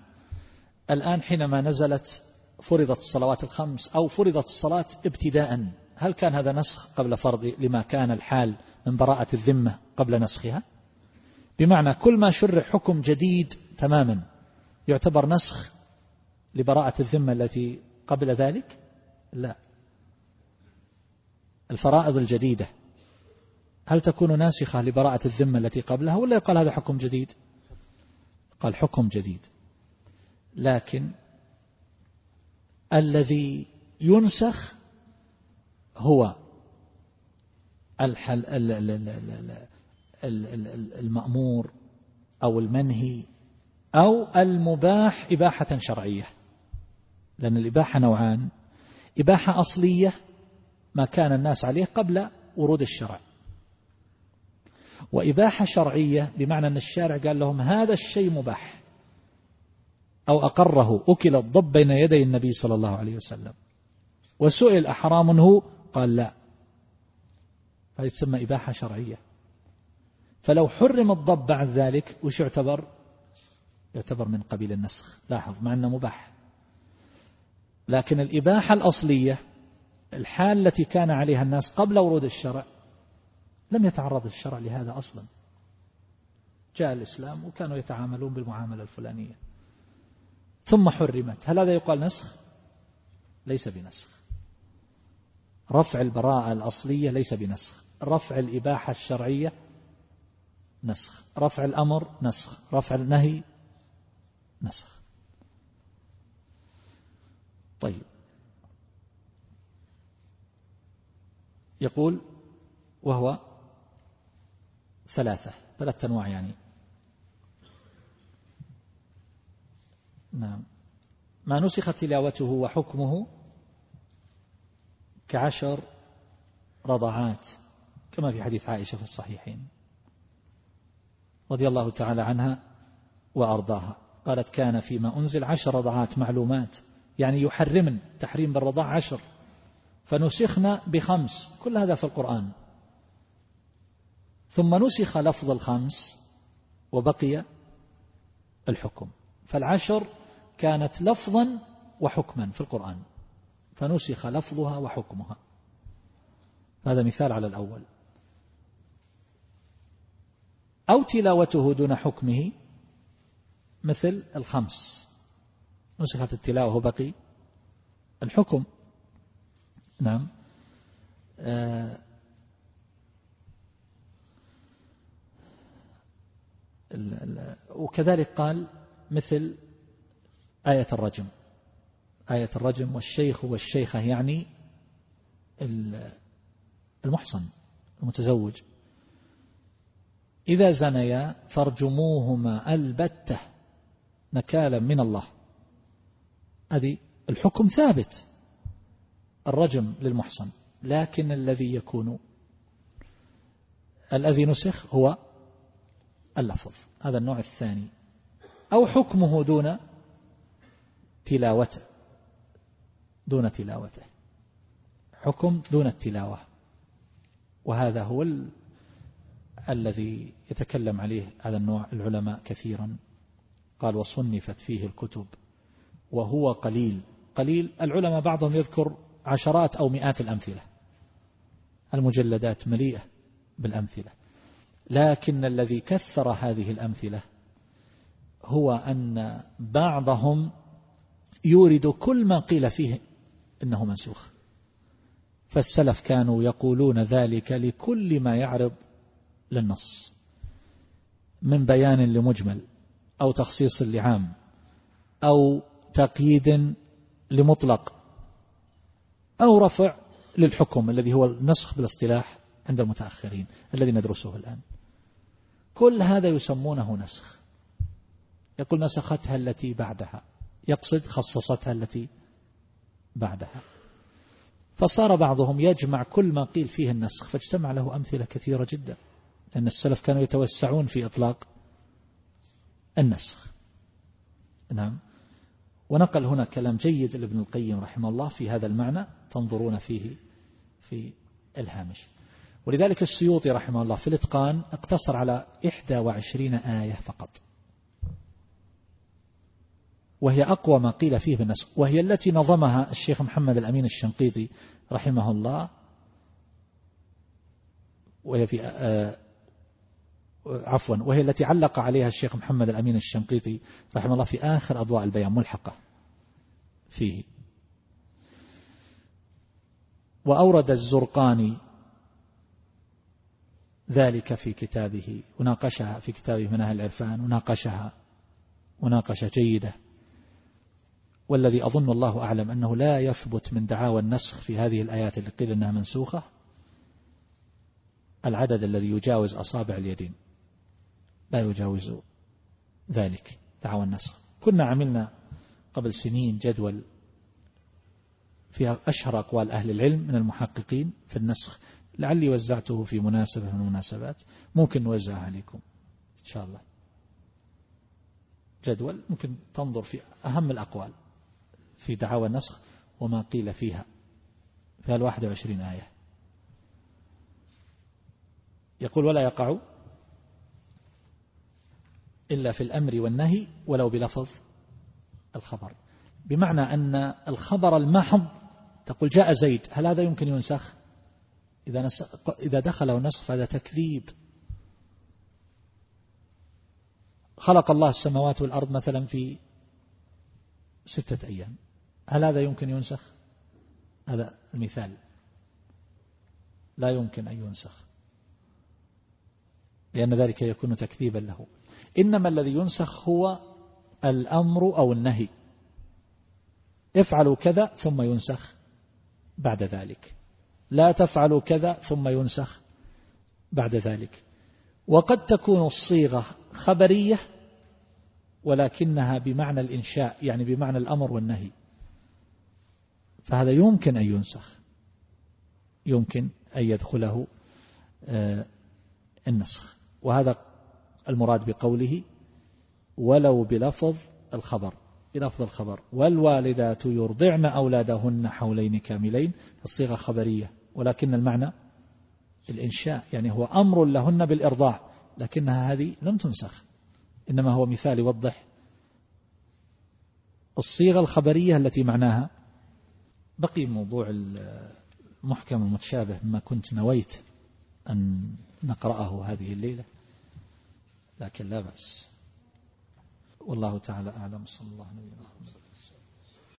B: الآن حينما نزلت فرضت الصلوات الخمس أو فرضت الصلاة ابتداء. هل كان هذا نسخ قبل فرض لما كان الحال من براءة الذمة قبل نسخها؟ بمعنى كل ما شرع حكم جديد تماما يعتبر نسخ لبراءة الذمة التي قبل ذلك؟ لا. الفرائض الجديدة هل تكون ناسخة لبراءة الذمة التي قبلها ولا يقال هذا حكم جديد؟ قال حكم جديد. لكن الذي ينسخ هو الحل المأمور أو المنهي أو المباح إباحة شرعية لأن الإباحة نوعان إباحة أصلية ما كان الناس عليه قبل ورود الشرع وإباحة شرعية بمعنى أن الشارع قال لهم هذا الشيء مباح أو أقره أكل الضب بين يدي النبي صلى الله عليه وسلم. وسئل أحرام هو؟ قال لا. هذه تسمى إباحة شرعية. فلو حرم الضب بعد ذلك وش يعتبر؟ يعتبر من قبيل النسخ. لاحظ مع أنه مباح. لكن الإباحة الأصلية الحال التي كان عليها الناس قبل ورود الشرع لم يتعرض الشرع لهذا أصلا. جاء الإسلام وكانوا يتعاملون بالمعاملة الفلانية. ثم حرمت. هل هذا يقال نسخ؟ ليس بنسخ. رفع البراءة الأصلية ليس بنسخ. رفع الإباحة الشرعية نسخ. رفع الأمر نسخ. رفع النهي نسخ. طيب. يقول وهو ثلاثة. ثلاثة أنواع يعني. نعم. ما نسخ تلاوته وحكمه كعشر رضعات كما في حديث عائشة في الصحيحين. رضي الله تعالى عنها وأرضاها. قالت كان فيما أنزل عشر رضعات معلومات يعني يحرمن تحريم بالرضاع عشر. فنسخنا بخمس كل هذا في القرآن. ثم نسخ لفظ الخمس وبقي الحكم. فالعشر كانت لفظا وحكما في القرآن. فنسخ لفظها وحكمها. هذا مثال على الأول. أو تلاوته دون حكمه مثل الخمس. نسخت التلاوة وبقي الحكم. نعم. آه وكذلك قال مثل آية الرجم. آية الرجم والشيخ والشيخة يعني المحصن المتزوج. إذا زنيا فارجموهما البتة نكالا من الله. هذه الحكم ثابت. الرجم للمحصن لكن الذي يكون الذي نسخ هو اللفظ. هذا النوع الثاني. أو حكمه دون تلاوته. دون تلاوته. حكم دون التلاوة. وهذا هو ال... الذي يتكلم عليه هذا النوع العلماء كثيرا. قال وصنفت فيه الكتب. وهو قليل. قليل. العلماء بعضهم يذكر عشرات أو مئات الأمثلة. المجلدات مليئة بالأمثلة. لكن الذي كثر هذه الأمثلة هو أن بعضهم يورد كل ما قيل فيه إنه منسوخ. فالسلف كانوا يقولون ذلك لكل ما يعرض للنص من بيان لمجمل أو تخصيص لعام أو تقييد لمطلق أو رفع للحكم الذي هو النسخ بالاصطلاح عند المتأخرين الذي ندرسه الآن. كل هذا يسمونه نسخ. يقول نسختها التي بعدها. يقصد خصصتها التي بعدها. فصار بعضهم يجمع كل ما قيل فيه النسخ فاجتمع له أمثلة كثيرة جدا لأن السلف كانوا يتوسعون في إطلاق النسخ. نعم. ونقل هنا كلام جيد لابن القيم رحمه الله في هذا المعنى تنظرون فيه في الهامش. ولذلك السيوطي رحمه الله في الإتقان اقتصر على 21 آية فقط. وهي أقوى ما قيل فيه بالنسخ وهي التي نظمها الشيخ محمد الأمين الشنقيطي رحمه الله وهي في آه، عفوا وهي التي علق عليها الشيخ محمد الأمين الشنقيطي رحمه الله في آخر أضواء البيان ملحقة فيه. وأورد الزرقاني ذلك في كتابه وناقشها في كتابه من أهل العرفان وناقشها مناقشة جيدة. والذي أظن الله أعلم أنه لا يثبت من دعاوى النسخ في هذه الآيات اللي قيل أنها منسوخة العدد الذي يجاوز أصابع اليدين. لا يجاوز ذلك دعوى النسخ. كنا عملنا قبل سنين جدول فيها أشهر أقوال أهل العلم من المحققين في النسخ. لعلي وزعته في مناسبة من المناسبات. ممكن نوزعها عليكم إن شاء الله. جدول ممكن تنظر في أهم الأقوال. في دعاوى النسخ وما قيل فيها. فيها الواحد وعشرين آية. يقول ولا يقع إلا في الأمر والنهي ولو بلفظ الخبر. بمعنى أن الخبر المحض تقول جاء زيد هل هذا يمكن ينسخ؟ إذا, إذا دخله النسخ فهذا تكذيب. خلق الله السماوات والأرض مثلا في ستة أيام. هل هذا يمكن ينسخ؟ هذا المثال. لا يمكن أن ينسخ. لأن ذلك يكون تكذيبا له. إنما الذي ينسخ هو الأمر أو النهي. افعلوا كذا ثم ينسخ بعد ذلك. لا تفعلوا كذا ثم ينسخ بعد ذلك. وقد تكون الصيغة خبرية ولكنها بمعنى الإنشاء يعني بمعنى الأمر والنهي. فهذا يمكن أن ينسخ. يمكن أن يدخله آه، النسخ. وهذا المراد بقوله ولو بلفظ الخبر. بلفظ الخبر. والوالدات يرضعن أولادهن حولين كاملين. الصيغة خبرية. ولكن المعنى الإنشاء. يعني هو أمر لهن بالإرضاع. لكنها هذه لم تنسخ. إنما هو مثال يوضح الصيغة الخبرية التي معناها بقي موضوع المحكم المتشابه مما كنت نويت أن نقرأه هذه الليلة لكن لا بأس. والله تعالى أعلم. صلى الله عليه وسلم.